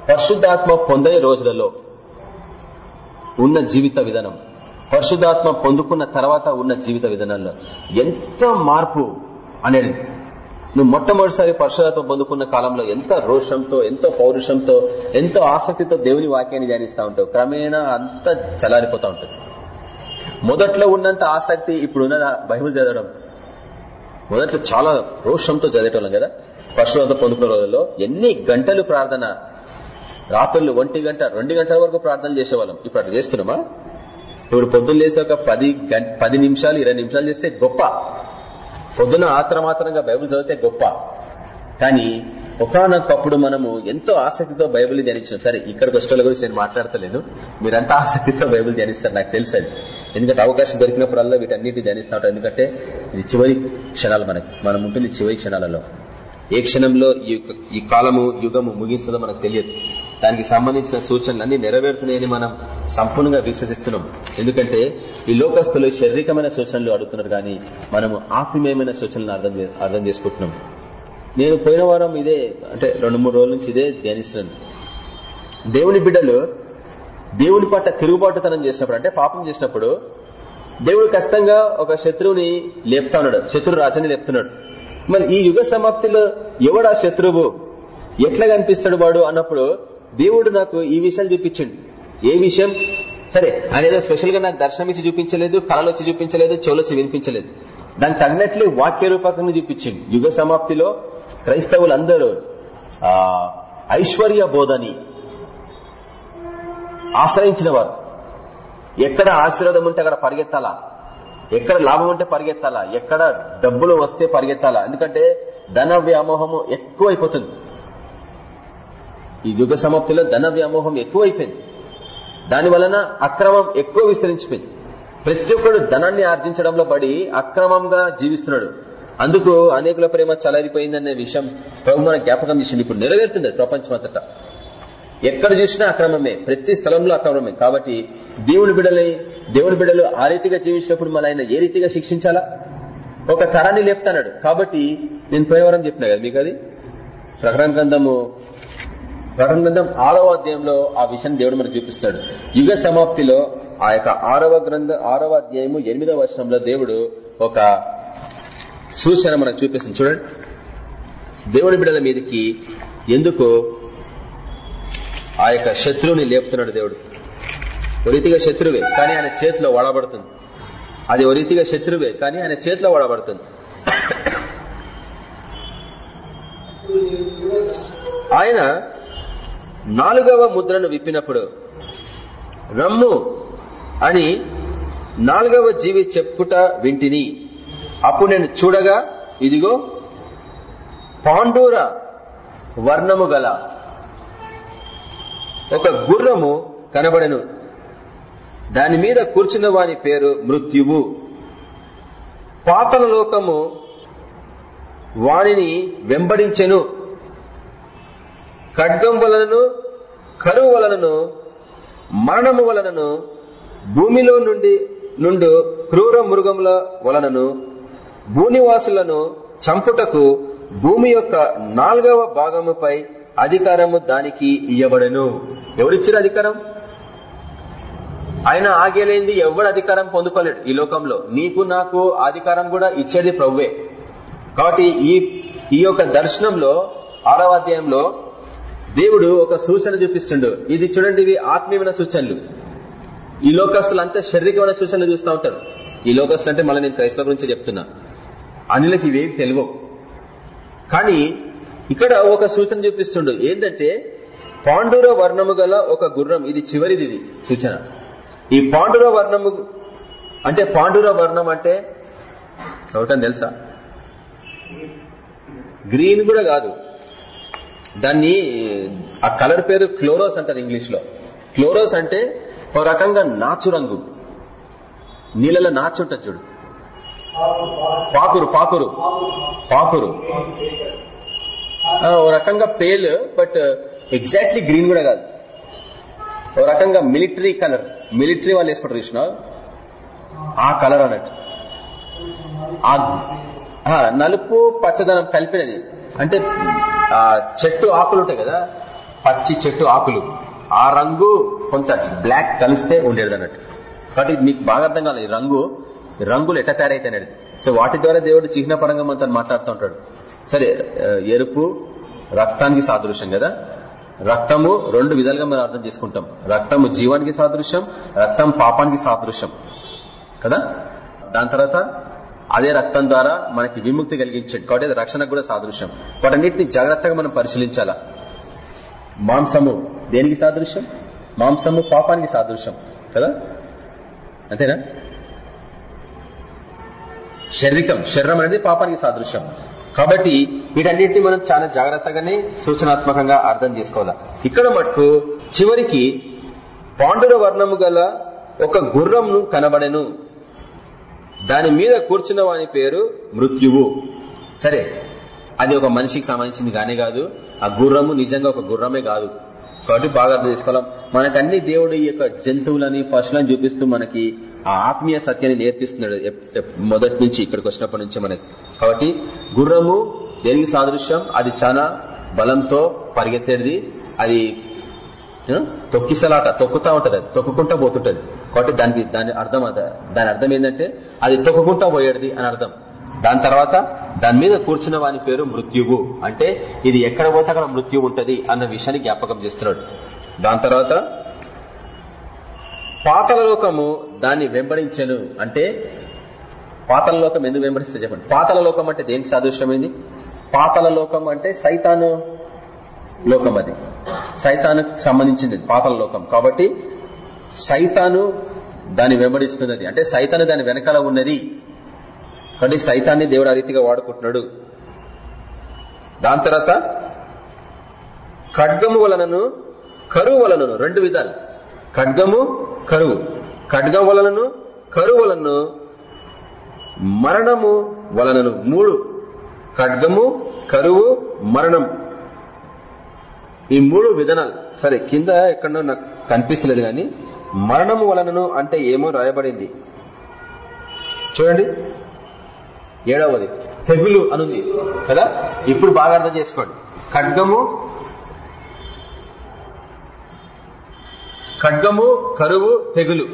పరిశుద్ధాత్మ పొందే రోజులలో ఉన్న జీవిత విధానం. పరిశుధాత్మ పొందుకున్న తర్వాత ఉన్న జీవిత విధానంలో ఎంత మార్పు అనేది నువ్వు మొట్టమొదటిసారి పరిశుధాత్మ పొందుకున్న కాలంలో ఎంత రోషంతో ఎంతో పౌరుషంతో ఎంతో ఆసక్తితో దేవుని వాక్యాన్ని ధ్యానిస్తూ ఉంటావు క్రమేణా అంత చలారిపోతా ఉంటుంది. మొదట్లో ఉన్నంత ఆసక్తి ఇప్పుడు ఉన్న బైబుల్ చదవడం. మొదట్లో చాలా రోషంతో చదివేటోళ్ళం కదా. పరశురాంతం పొందుకున్న రోజుల్లో ఎన్ని గంటలు ప్రార్థన రాత్రులు ఒంటి గంట రెండు గంటల వరకు ప్రార్థన చేసేవాళ్ళం. ఇప్పుడు అట్లా చేస్తున్నామా? ఇప్పుడు పొద్దున్న లేసి ఒక పది పది నిమిషాలు ఇరవై నిమిషాలు చేస్తే గొప్ప. పొద్దున ఆత్రమాత్రంగా బైబుల్ చదివితే గొప్ప. కానీ ఒకనొకప్పుడు మనము ఎంతో ఆసక్తితో బైబుల్ ధ్యానించాం సరే ఇక్కడ వచ్చేటోళ్ళ గురించి నేను మాట్లాడతలేను. మీరంతా ఆసక్తితో బైబుల్ ధ్యానిస్తారు నాకు తెలుసు అది. ఎందుకంటే అవకాశం దొరికినప్పుడల్లా వీటన్నిటి ధ్యానిస్తూ. ఉంటాం ఎందుకంటే ఇది చివరి క్షణాలు మనకి. మనం ఉంటుంది చివరి క్షణాలలో. ఏ క్షణంలో ఈ కాలము యుగము ముగిస్తుందో మనకు తెలియదు. దానికి సంబంధించిన సూచనలన్నీ నెరవేరుతున్నాయని మనం సంపూర్ణంగా విశ్వసిస్తున్నాం. ఎందుకంటే ఈ లోకస్తులు శారీరకమైన సూచనలు అడుగుతున్నారు కానీ మనము ఆత్మీయమైన సూచనలు అర్థం అర్థం చేసుకుంటున్నాం. నేను పోయిన వారం ఇదే అంటే రెండు మూడు రోజుల నుంచి ఇదే ధ్యానిస్తున్నాను. దేవుని బిడ్డలు దేవుని పట్ల తిరుగుబాటుతనం చేసినప్పుడు అంటే పాపం చేసినప్పుడు దేవుడు ఖచ్చితంగా ఒక శత్రువుని లేపుతా ఉన్నాడు. శత్రు రాజని లేపుతున్నాడు. మరి ఈ యుగ సమాప్తిలో ఎవడా శత్రువు? ఎట్లా కనిపిస్తాడు వాడు? అన్నప్పుడు దేవుడు నాకు ఈ విషయాలు చూపించండి. ఏ విషయం? సరే ఆయన ఏదో స్పెషల్గా నాకు దర్శనం ఇచ్చి చూపించలేదు కళలు వచ్చి చూపించలేదు చెవులొచ్చి వినిపించలేదు. దానికి తగినట్లు వాక్య రూపకంగా చూపించింది యుగ సమాప్తిలో క్రైస్తవులందరూ ఆ ఐశ్వర్య బోధని ఆశ్రయించిన వారు ఎక్కడ ఆశీర్వాదం ఉంటే అక్కడ పరిగెత్తాలా? ఎక్కడ లాభం ఉంటే పరిగెత్తాలా? ఎక్కడ డబ్బులు వస్తే పరిగెత్తాలా? ఎందుకంటే ధన వ్యామోహము ఎక్కువైపోతుంది. ఈ యుగ సమాప్తిలో ధన వ్యామోహం ఎక్కువైపోయింది. దాని వలన అక్రమం ఎక్కువ విస్తరించిపోయింది. ప్రతి ఒక్కడు ధనాన్ని ఆర్జించడంలో పడి అక్రమంగా జీవిస్తున్నాడు. అందుకు అనేకుల ప్రేమ చలారిపోయిందనే విషయం ప్రభు మన జ్ఞాపకం చేసింది. ఇప్పుడు నెరవేరుతుంది ప్రపంచం అంతటా ఎక్కడ చూసినా అక్రమమే. ప్రతి స్థలంలో అక్రమమే. కాబట్టి దేవుని బిడలై దేవుని బిడలు ఆ రీతిగా జీవించినప్పుడు మన ఆయన ఏ రీతిగా శిక్షించాలా? ఒక తరాన్ని లేపుతాడు కాబట్టి నేను పోయేవరం చెప్పినా కదా మీకు అది? ప్రకటన గ్రంథము ప్రకటన గ్రంథం ఆరవ అధ్యాయంలో ఆ విషయం దేవుడు మనకు చూపిస్తున్నాడు యుగ సమాప్తిలో ఆ యొక్క ఆరవ గ్రంథ ఆరవ అధ్యాయము ఎనిమిదవ వర్షంలో దేవుడు ఒక సూచన మనకు చూపిస్తుంది. చూడండి. దేవుని బిడల మీదకి ఎందుకు ఆ యొక్క శత్రువుని లేపుతున్నాడు దేవుడు? ఓ రీతిగా శత్రువే కానీ ఆయన చేతిలో వడబడుతుంది. అది ఓ రీతిగా శత్రువే కానీ ఆయన చేతిలో వడబడుతుంది. ఆయన నాలుగవ ముద్రను విప్పినప్పుడు రమ్ము అని నాలుగవ జీవి చెప్పుట వింటిని. అప్పుడు నేను చూడగా ఇదిగో పాండూర వర్ణము గల ఒక గుర్రము కనబడెను. దాని మీద కూర్చున్న వాని పేరు మృత్యువు. పాతల లోకము వానిని వెంబడించెను. ఖడ్గం వలనను కరువు వలనను మరణము వలనను భూమిలో నుండి నుండు క్రూర మృగముల వలనను భూనివాసులను చంపుటకు భూమి యొక్క నాలుగవ భాగముపై అధికారము దానికి ఇయ్యబడను. ఎవరిచ్చారు అధికారం? ఆయన ఆగేలేంది ఎవడు అధికారం పొందుకోలేడు ఈ లోకంలో. నీకు నాకు అధికారం కూడా ఇచ్చేది ప్రవ్వే. కాబట్టి ఈ ఈ యొక్క దర్శనంలో ఆరవ అధ్యాయంలో దేవుడు ఒక సూచన చూపిస్తుండు. ఇది చూడండి ఇవి ఆత్మీయమైన సూచనలు. ఈ లోకస్తులు అంతా శారీరకమైన సూచనలు చూస్తూ ఉంటారు. ఈ లోకస్తులు అంటే మళ్ళీ నేను క్రైస్తవ గురించి చెప్తున్నా. అనిలకి ఇవేవి తెలియవు. కానీ ఇక్కడ ఒక సూచన చూపిస్తుండు. ఏంటంటే పాండుర వర్ణము గల ఒక గుర్రం ఇది చివరిది ఇది సూచన. ఈ పాండుర వర్ణము అంటే పాండుర వర్ణం అంటే ఒకటని తెలుసా? గ్రీన్ కూడా కాదు. దాన్ని ఆ కలర్ పేరు క్లోరోస్ అంటారు ఇంగ్లీష్లో క్లోరోస్ అంటే ఒక రకంగా నాచు రంగు. నీళ్ళలో నాచు ఉంటుంది చూడు. పాకురు పాకురు. పాకురు. ఓ రకంగా పేల్ బట్ ఎగ్జాక్ట్లీ గ్రీన్ కూడా కాదు. ఓ రకంగా మిలిటరీ కలర్. మిలిటరీ వాళ్ళు వేసుకుంటారు చూసిన ఆ కలర్ అన్నట్టు. నలుపు పచ్చదనం కలిపినది అంటే ఆ చెట్టు ఆకులు ఉంటాయి కదా పచ్చి చెట్టు ఆకులు. ఆ రంగు కొంత బ్లాక్ కలిస్తే ఉండేది అన్నట్టు. కాబట్టి మీకు బాగా అర్థం కాలేదు ఈ రంగు ఈ రంగులు ఎట్లా తయారైతే సో వాటి ద్వారా దేవుడు చిహ్న పరంగా మనతో మాట్లాడుతూ ఉంటాడు. సరే ఎరుపు రక్తానికి సాదృశ్యం కదా. రక్తము రెండు విధాలుగా మనం అర్థం చేసుకుంటాం. రక్తము జీవానికి సాదృశ్యం రక్తం పాపానికి సాదృశ్యం. కదా? దాని తర్వాత అదే రక్తం ద్వారా మనకి విముక్తి కలిగించాడు కాబట్టి అది రక్షణకు కూడా సాదృశ్యం. వాటన్నిటిని జాగ్రత్తగా మనం పరిశీలించాలా? మాంసము దేనికి సాదృశ్యం? మాంసము పాపానికి సాదృశ్యం కదా? అంతేనా? శరీరం శరీరం అనేది పాపానికి సాదృశ్యం. కాబట్టి వీటన్నిటిని మనం చాలా జాగ్రత్తగానే సూచనాత్మకంగా అర్థం చేసుకోవాలి? ఇక్కడ మటుకు చివరికి పాండుర వర్ణము గల ఒక గుర్రంను కనబడెను. దాని మీద కూర్చున్న వాని పేరు మృత్యువు. సరే అది ఒక మనిషికి సంబంధించింది కానే కాదు. ఆ గుర్రము నిజంగా ఒక గుర్రమే కాదు. కాబట్టి బాగా అర్థం చేసుకోవాలి. మనకన్ని దేవుడు ఈ యొక్క జంతువులని పశువులని చూపిస్తూ మనకి ఆ ఆత్మీయ సత్యాన్ని నేర్పిస్తున్నాడు మొదటి నుంచి ఇక్కడికి వచ్చినప్పటి నుంచి మనకి. కాబట్టి గుర్రము దేనికి సాదృశ్యం? అది చాలా బలంతో పరిగెత్తేది. అది తొక్కిసలాట తొక్కుతా ఉంటది. అది తొక్కుకుంటా పోతుంటది. కాబట్టి దానికి దాని అర్థం దాని అర్థం ఏంటంటే అది తొక్కుకుంటా పోయేది అని అర్థం. దాని తర్వాత దాని మీద కూర్చున్న వాని పేరు మృత్యువు. అంటే ఇది ఎక్కడ పోతే అక్కడ మృత్యువు ఉంటది అన్న విషయాన్ని జ్ఞాపకం చేస్తున్నాడు. దాని తర్వాత పాతల లోకము దాన్ని వెంబడించను. అంటే పాతల లోకం ఎందుకు వెంబడిస్తే చెప్పండి. పాతల లోకం అంటే దేనికి సాదృశ్యమైంది? పాతల లోకం అంటే సైతాను లోకం అది. సైతానికి సంబంధించింది పాతల లోకం. కాబట్టి సైతాను దాన్ని వెంబడిస్తున్నది. అంటే సైతాను దాని వెనకాల ఉన్నది. కాబట్టి సైతాన్ని దేవుడు ఆ రీతిగా వాడుకుంటున్నాడు. దాని తర్వాత ఖడ్గము వలనను కరువు వలనను రెండు విధాలు. ఖడ్గము కరువు. ఖడ్గం వలనను కరువు వలనను మరణము వలనను. మూడు. ఖడ్గము కరువు మరణం. ఈ మూడు విధానాలు. సరే కింద ఎక్కడో నాకు కనిపిస్తలేదు కానీ మరణము వలనను అంటే ఏమో రాయబడింది. చూడండి. ఏడవది. తెగులు అనుంది. కదా? ఇప్పుడు బాగా అర్థం చేసుకోండి. ఖడ్గము ఖడ్గము కరువు తెగులు.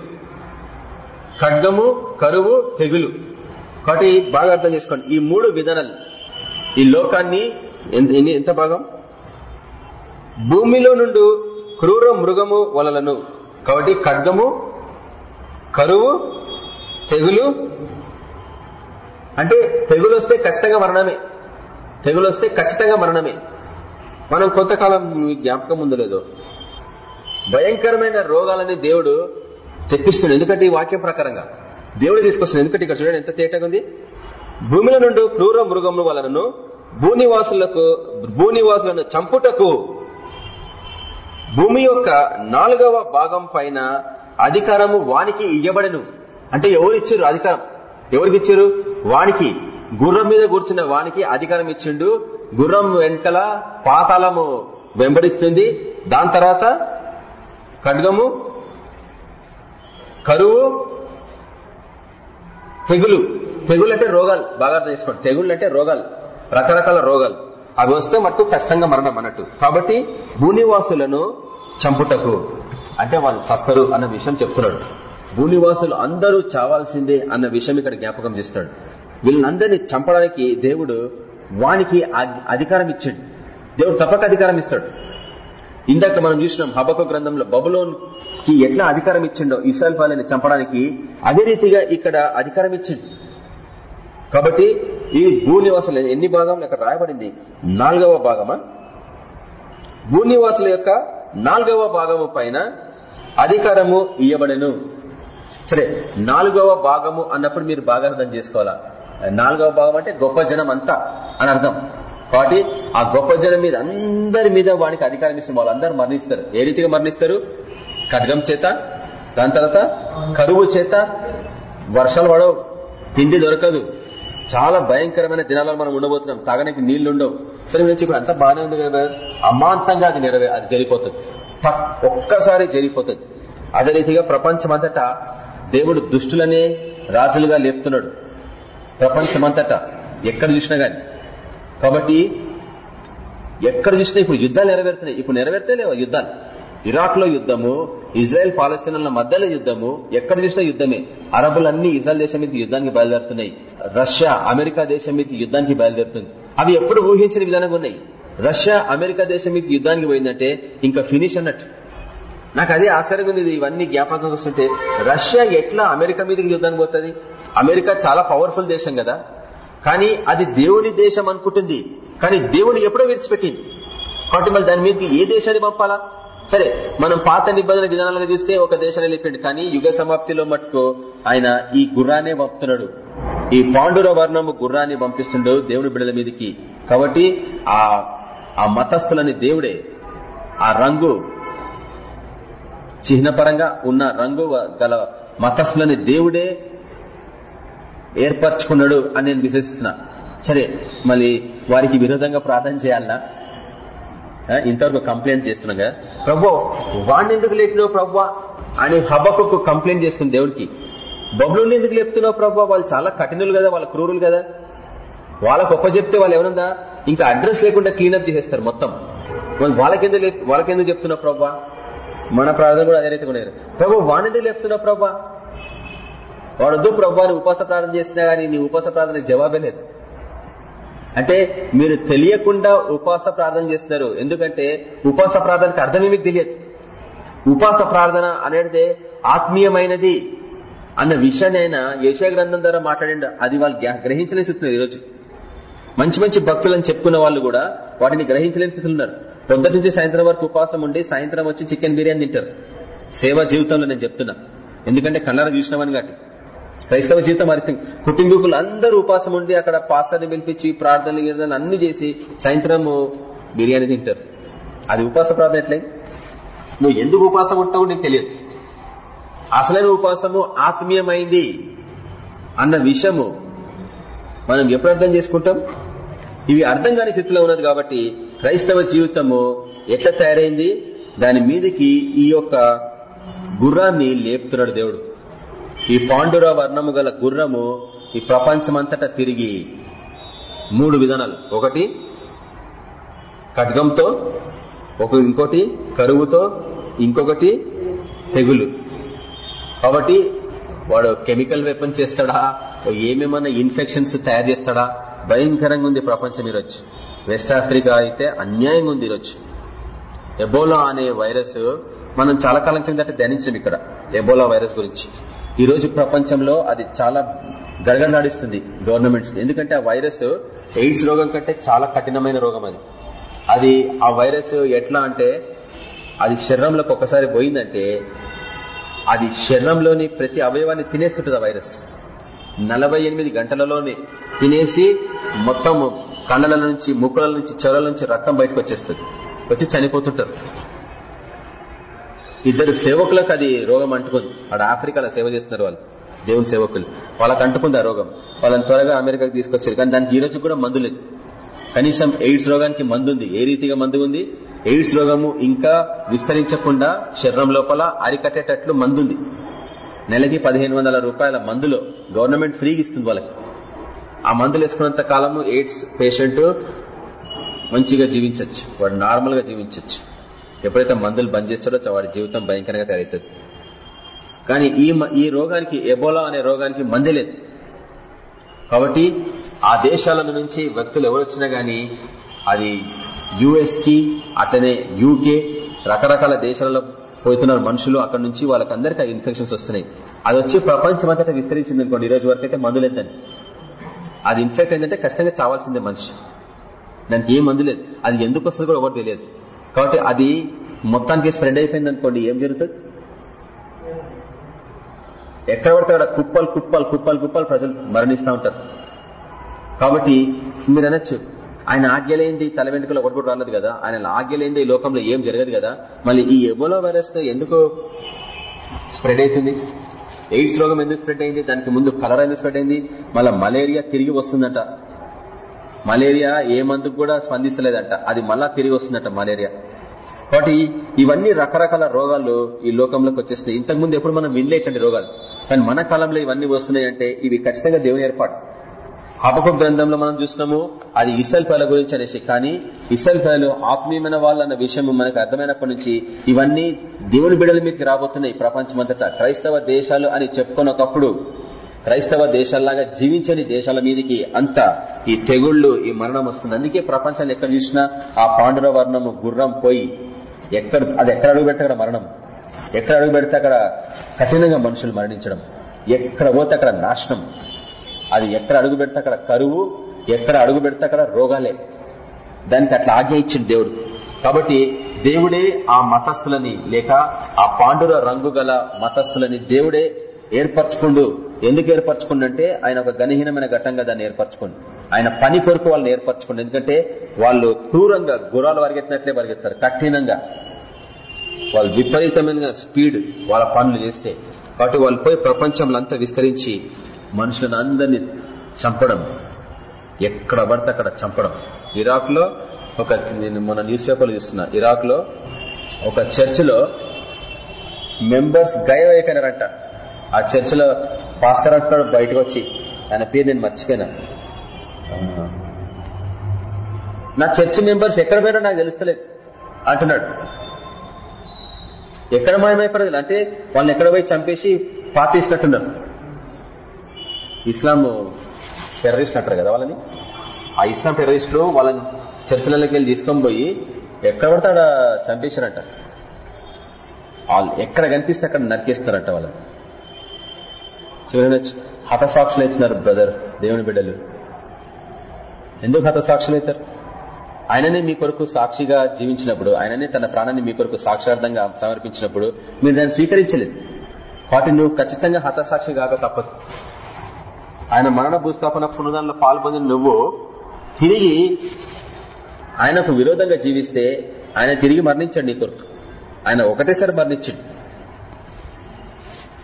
ఖడ్గము కరువు తెగులు. కాబట్టి బాగా అర్థం చేసుకోండి. ఈ మూడు విధానాలు. ఈ లోకాన్ని ఎంత- ఎంత భాగం? భూమిలో నుండి క్రూర మృగము వలలను కాబట్టి ఖడ్గము కరువు తెగులు అంటే తెగులు వస్తే ఖచ్చితంగా మరణమే. తెగులు వస్తే ఖచ్చితంగా మరణమే. మనం కొంతకాలం జ్ఞాపకం ఉందలేదు భయంకరమైన రోగాలని దేవుడు తెప్పిస్తున్నాడు. ఎందుకంటే ఈ వాక్యం ప్రకారంగా. దేవుడు తీసుకొస్తున్నాడు. ఎందుకంటే ఇక్కడ చూడండి ఎంత తేటగా ఉంది? భూమిలో నుండి క్రూర మృగముల వలనను భూనివాసులకు భూనివాసులను చంపుటకు భూమి యొక్క నాలుగవ భాగం పైన అధికారము వానికి ఇయ్యబడను. అంటే ఎవరు ఇచ్చారు అధికారం? ఎవరికి ఇచ్చారు వానికి. గుర్రం మీద కూర్చున్న వానికి అధికారం ఇచ్చిండు. గుర్రం వెనకల పాతాళము వెంబడిస్తుంది. దాని తర్వాత ఖడ్గము కరువు తెగులు. తెగులు అంటే రోగాలు. బాగా అర్థం చేసుకోండి. తెగుళ్ళు అంటే రోగాలు. రకరకాల రోగాలు. అవి వస్తే మట్టు కష్టంగా మరణం అన్నట్టు. కాబట్టి భూనివాసులను చంపుటకు. అంటే వాళ్ళు సస్తరు అన్న విషయం చెప్తున్నాడు. భూనివాసులు అందరూ చావాల్సిందే అన్న విషయం ఇక్కడ జ్ఞాపకం చేస్తున్నాడు వీళ్ళందరినీ చంపడానికి దేవుడు వానికి అధికారం ఇచ్చాడు. దేవుడు తప్పక అధికారం ఇస్తాడు. ఇందాక మనం చూసినాం హబక గ్రంథంలో బబులోన్కి ఎట్లా అధికారం ఇచ్చిండో ఇస్రాయల్ పాలని చంపడానికి అదే రీతిగా ఇక్కడ అధికారం ఇచ్చిండు. కాబట్టి ఈ భూనివాసులు ఎన్ని భాగం ఇక్కడ రాయబడింది నాలుగవ భాగమా? భూనివాసుల యొక్క నాలుగవ భాగము పైన అధికారము ఇయ్యబడను. సరే నాలుగవ భాగము అన్నప్పుడు మీరు బాగా అర్థం చేసుకోవాలా? నాలుగవ భాగం అంటే గొప్ప జనం అంతా అని అర్థం. కాబట్టి ఆ గొప్ప జనం మీద అందరి మీద వానికి అధికారం ఇస్తున్న వాళ్ళందరూ మరణిస్తారు. ఏ రీతిగా మరణిస్తారు? ఖడ్గం చేత దాని తర్వాత కరువు చేత వర్షాలు పడవు తిండి దొరకదు. చాలా భయంకరమైన దినాలలో మనం ఉండబోతున్నాం. తాగడానికి నీళ్ళు ఉండవు సరే నుంచి ఇప్పుడు అంతా బాగానే ఉంది కదా అమాంతంగా అది నెరవే అది జరిగిపోతుంది. ఒక్కసారి జరిగిపోతుంది. అదే రీతిగా ప్రపంచమంతటా దేవుడు దుష్టులనే రాజులుగా లేపుతున్నాడు. ప్రపంచమంతటా. ఎక్కడ చూసినా గాని. కాబట్టి ఎక్కడ చూసినా ఇప్పుడు యుద్ధాలు నెరవేరుతున్నాయి. ఇప్పుడు నెరవేర్తే లేవా యుద్ధాలు? ఇరాక్లో యుద్ధము ఇజ్రాయెల్ పాలస్తీన్ల మధ్యలో యుద్ధము ఎక్కడ చూసినా యుద్ధమే. అరబులన్నీ ఇజ్రాయల్ దేశం మీద యుద్ధానికి బయలుదేరుతున్నాయి. రష్యా అమెరికా దేశం మీద యుద్ధానికి బయలుదేరుతుంది. అవి ఎప్పుడు ఊహించిన విధానంగా ఉన్నాయి. రష్యా అమెరికా దేశం మీద యుద్ధానికి పోయిందంటే ఇంకా ఫినిష్ అన్నట్టు. నాకు అదే ఆశ్చర్యంగా ఉంది. ఇవన్నీ జ్ఞాపకం వస్తుంటే రష్యా ఎట్లా అమెరికా మీదకి యుద్ధానికి పోతుంది? అమెరికా చాలా పవర్ఫుల్ దేశం కదా. కానీ అది దేవుని దేశం అనుకుంటుంది. కానీ దేవుని ఎప్పుడో విడిచిపెట్టింది. కాబట్టి మళ్ళీ దాని మీదకి ఏ దేశాన్ని పంపాలా? సరే మనం పాత నిబంధన విధానాలుగా చూస్తే ఒక దేశాన్ని లేపిండు కానీ యుగ సమాప్తిలో మట్టుకు ఆయన ఈ గుర్రానే పంపుతున్నాడు. ఈ పాండుర వర్ణము గుర్రాన్ని పంపిస్తుండడు దేవుని బిడ్డల మీదకి. కాబట్టి ఆ ఆ మతస్థులని దేవుడే ఆ రంగు చిహ్నపరంగా ఉన్న రంగు గల మతస్థులని దేవుడే ఏర్పరచుకున్నాడు అని నేను విశ్వసిస్తున్నా. సరే మళ్ళీ వారికి విరోధంగా ప్రార్థన చేయాలనా? ఇంతవరకు కంప్లైంట్ చేస్తున్నాం ప్రభు వాడిని ఎందుకు లేపినావు ప్రభు? అని హబ్బకు కంప్లైంట్ చేస్తుంది దేవుడికి. బబులు ఎందుకు లేపుతున్నావు ప్రభు? వాళ్ళు చాలా కఠినులు కదా వాళ్ళ క్రూరులు కదా. వాళ్ళకు ఒక్క చెప్తే వాళ్ళు ఎవరన్నా ఇంకా అడ్రస్ లేకుండా క్లీనప్ చేసేస్తారు మొత్తం. వాళ్ళకెందుకు వాళ్ళకెందుకు చెప్తున్నావు ప్రభా? మన ప్రార్థన కూడా అదే రీతిగా ఉండేది. ప్రభు వాణెందుకు లేపుతున్నావు ప్రభా? వాడొద్దు ప్రభు అని ఉపాస ప్రార్థన చేసినా గానీ నీ ఉపాస ప్రార్థన జవాబే లేదు. అంటే మీరు తెలియకుండా ఉపాస ప్రార్థన చేస్తున్నారు. ఎందుకంటే ఉపాస ప్రార్థనకి అర్థమే మీకు తెలియదు. ఉపాస ప్రార్థన అనేది ఆత్మీయమైనది అన్న విషయాన్ని ఆయన యశా గ్రంథం ద్వారా మాట్లాడిండు. అది వాళ్ళు గ్రహించలేని స్థితిలో ఈరోజు మంచి మంచి భక్తులను చెప్పుకున్న వాళ్ళు కూడా వాటిని గ్రహించలేని స్థితిలో ఉన్నారు. పొద్దుటి నుంచి సాయంత్రం వరకు ఉపవాసం ఉండి సాయంత్రం వచ్చి చికెన్ బిర్యానీ తింటారు. సేవా జీవితంలో నేను చెప్తున్నా. ఎందుకంటే కళ్ళారా చూసినామని కాబట్టి. క్రైస్తవ జీవితం మరి కుటుంబీకులు అందరూ ఉపాసం ఉండి అక్కడ పాస్టర్ని పిలిపించి ప్రార్థనలు గిరిదని అన్ని చేసి సాయంత్రం బిర్యానీ తింటారు. అది ఉపాస ప్రార్థన ఎట్లయి? నువ్వు ఎందుకు ఉపాసం ఉంటావు నీకు తెలియదు. అసలైన ఉపాసము ఆత్మీయమైంది అన్న విషయము మనం ఎప్పుడు అర్థం చేసుకుంటాం? ఇవి అర్థం కాని స్థితిలో ఉన్నది కాబట్టి క్రైస్తవ జీవితము ఎట్లా తయారైంది? దాని మీదకి ఈ యొక్క గుర్రాన్ని లేపుతున్నాడు దేవుడు. ఈ పాండుర వర్ణము గల గుర్రము ఈ ప్రపంచమంతటా తిరిగి మూడు విధానాలు. ఒకటి ఖడ్గంతో ఒక ఇంకోటి కరువుతో ఇంకొకటి తెగులు. కాబట్టి వాడు కెమికల్ వెపన్స్ చేస్తాడా? ఏమేమన్నా ఇన్ఫెక్షన్స్ తయారు చేస్తాడా? భయంకరంగా ఉంది ప్రపంచం ఈరోజు. వెస్ట్ ఆఫ్రికా అయితే అన్యాయంగా ఉంది ఈరోజు. ఎబోలా అనే వైరస్ మనం చాలా కాలం కిందట ధ్యానించాం ఇక్కడ ఎబోలా వైరస్ గురించి. ఈ రోజు ప్రపంచంలో అది చాలా గడగడలాడిస్తుంది గవర్నమెంట్స్ ఎందుకంటే ఆ వైరస్ ఎయిడ్స్ రోగం కంటే చాలా కఠినమైన రోగం అది. అది ఆ వైరస్ ఎట్లా అంటే అది శరీరంలోకి ఒకసారి పోయిందంటే అది శరీరంలోని ప్రతి అవయవాన్ని తినేస్తుంటది ఆ వైరస్. నలభై ఎనిమిది గంటలలోనే తినేసి మొత్తం కళ్ళల నుంచి ముక్కుల నుంచి చెవుల నుంచి రక్తం బయటకు వచ్చేస్తుంది. వచ్చి చనిపోతుంటారు ఇద్దరు సేవకులకు అది రోగం అంటుకుంది. ఆడ ఆఫ్రికాలో సేవ చేస్తున్నారు వాళ్ళు. దేవుని సేవకులు. వాళ్ళకి అంటుకుంది ఆ రోగం. వాళ్ళని త్వరగా అమెరికాకి తీసుకొచ్చారు. కానీ దానికి ఈ రోజు కూడా మందు లేదు. కనీసం ఎయిడ్స్ రోగానికి మందు ఉంది. ఏ రీతిగా మందు ఉంది? ఎయిడ్స్ రోగము ఇంకా విస్తరించకుండా శరీరం లోపల అరికట్టేటట్లు మందుంది నెలకి పదిహేను వందల రూపాయల మందులో గవర్నమెంట్ ఫ్రీగా ఇస్తుంది వాళ్ళకి. ఆ మందులు వేసుకున్నంత కాలము ఎయిడ్స్ పేషెంట్ మంచిగా జీవించవచ్చు వాడు నార్మల్గా జీవించవచ్చు ఎప్పుడైతే మందులు బంద్ చేస్తాడో వాడి జీవితం భయంకరంగా తయారవుతుంది. కానీ ఈ మ- ఈ రోగానికి ఎబోలా అనే రోగానికి మంది లేదు. కాబట్టి ఆ దేశాల నుంచి వ్యక్తులు ఎవరు వచ్చినా గానీ అది యుఎస్కి అట్లనే యూకే రకరకాల దేశాలలో పోతున్నారు మనుషులు. అక్కడ నుంచి వాళ్ళకందరికీ ఇన్ఫెక్షన్స్ వస్తున్నాయి. అది వచ్చి ప్రపంచం అంతటా విస్తరించింది అనుకోండి. ఈ రోజు వరకు అయితే మందు లేదని. అది ఇన్ఫెక్ట్ అయిందంటే ఖచ్చితంగా చావాల్సిందే మనిషి. దానికి ఏం మందు లేదు. అది ఎందుకు వస్తుంది కూడా ఎవరు తెలియదు. కాబట్టి అది మొత్తానికి స్ప్రెడ్ అయిపోయింది అనుకోండి ఏం జరుగుతుంది? ఎక్కడ పడితే అక్కడ కుప్పలు కుప్పలు కుప్పలు కుప్పలు ప్రజలు మరణిస్తూ ఉంటారు. కాబట్టి మీరు అనొచ్చు ఆయన ఆజ్ఞలేంది తల వెంటుకలు ఒకటి కూడా రాలేదు కదా ఆయన ఆజ్ఞలేంది ఈ లోకంలో ఏం జరగదు కదా మళ్ళీ ఈ ఎబోలో వైరస్ ఎందుకు స్ప్రెడ్ అవుతుంది? ఎయిడ్స్ రోగం ఎందుకు స్ప్రెడ్ అయింది? దానికి ముందు కలర్ ఎందుకు స్ప్రెడ్ అయింది? మళ్ళీ మలేరియా తిరిగి వస్తుందంట. మలేరియా ఏ మందుకు కూడా స్పందిస్తలేదంట. అది మళ్ళా తిరిగి వస్తుందట మలేరియా. కాబట్టి ఇవన్నీ రకరకాల రోగాలు ఈ లోకంలోకి వచ్చేస్తున్నాయి. ఇంతకు ముందు ఎప్పుడు మనం వినలేటువంటి రోగాలు. కానీ మన కాలంలో ఇవన్నీ వస్తున్నాయి అంటే ఇవి ఖచ్చితంగా దేవుని ఏర్పాటు. అపకు గ్రంథంలో మనం చూసినాము అది ఇసల్ పేల గురించి అనేసి. కానీ ఇసల్ పేలు ఆత్మీయమైన వాళ్ళు అన్న విషయం మనకు అర్థమైనప్పటి నుంచి ఇవన్నీ దేవుని బిడల మీదకి రాబోతున్నాయి ప్రపంచమంతటా. క్రైస్తవ దేశాలు అని చెప్పుకున్నప్పుడు క్రైస్తవ దేశాల్లాగా జీవించని దేశాల మీదకి అంత ఈ తెగుళ్ళు ఈ మరణం వస్తుంది. అందుకే ప్రపంచాన్ని ఎక్కడ చూసినా ఆ పాండుర వర్ణము గుర్రం పోయి ఎక్కడ అది ఎక్కడ అడుగు పెడితే అక్కడ మరణం. ఎక్కడ అడుగు పెడితే అక్కడ కఠినంగా మనుషులు మరణించడం. ఎక్కడ పోతే అక్కడ నాశనం. అది ఎక్కడ అడుగు పెడితే అక్కడ కరువు ఎక్కడ అడుగు పెడితే అక్కడ రోగాలే. దానికి అట్లా ఆజ్ఞ ఇచ్చింది దేవుడు. కాబట్టి దేవుడే ఆ మతస్థులని లేక ఆ పాండుర రంగు గల మతస్థులని దేవుడే ఏర్పరచుకుండు. ఎందుకు ఏర్పరచుకుండంటే ఆయన ఒక గణహీనమైన ఘటంగా దాన్ని ఏర్పరచుకోండి. ఆయన పని కొరకు వాళ్ళని ఏర్పరచుకోండి. ఎందుకంటే వాళ్ళు క్రూరంగా గుర్రాలు పరిగెత్తినట్లే పరిగెత్తారు. కఠినంగా. వాళ్ళు విపరీతమైన స్పీడ్ వాళ్ళ పనులు చేస్తే. కాబట్టి వాళ్ళు పోయి ప్రపంచంలో అంతా విస్తరించి మనుషులను అందరినీ చంపడం. ఎక్కడ పడితే అక్కడ చంపడం. ఇరాక్లో ఒక నేను మన న్యూస్ పేపర్లు చూస్తున్నా. ఇరాక్లో ఒక చర్చిలో మెంబర్స్ గైవ్ అయిపోయినారంట ఆ చర్చిలో పాస్టర్ అంటున్నాడు బయటకు వచ్చి ఆయన పేరు నేను మర్చిపోయినా. నా చర్చి మెంబర్స్ ఎక్కడ పోయినా నాకు తెలుస్తలేదు అంటున్నాడు. ఎక్కడ మాయమైపోలేదు అంటే వాళ్ళని ఎక్కడ పోయి చంపేసి పాతీసినట్టున్నారు ఇస్లాం టెర్రరిస్ట్ అంటారు కదా వాళ్ళని? ఆ ఇస్లాం టెర్రరిస్టులు వాళ్ళని చర్చలలోకి వెళ్ళి తీసుకొని పోయి ఎక్కడ పడితే అక్కడ చంపేశారంట వాళ్ళు ఎక్కడ కనిపిస్తే అక్కడ నరికేస్తారంట వాళ్ళని. చివరి హతసాక్షులు అవుతున్నారు బ్రదర్ దేవుని బిడ్డలు. ఎందుకు హతసాక్షులు అవుతారు ఆయననే మీ కొరకు సాక్షిగా జీవించినప్పుడు ఆయననే తన ప్రాణాన్ని మీ కొరకు సాక్షార్థంగా సమర్పించినప్పుడు మీరు దాన్ని స్వీకరించలేదు. వాటి నువ్వు ఖచ్చితంగా హతసాక్షి కాక తప్పదు. ఆయన మరణ భూస్థాపన పునరుదానంలో పాల్పొందిన నువ్వు తిరిగి ఆయనకు విరోధంగా జీవిస్తే ఆయన తిరిగి మరణించండి నీ కొరకు. ఆయన ఒకటేసారి మరణించండి.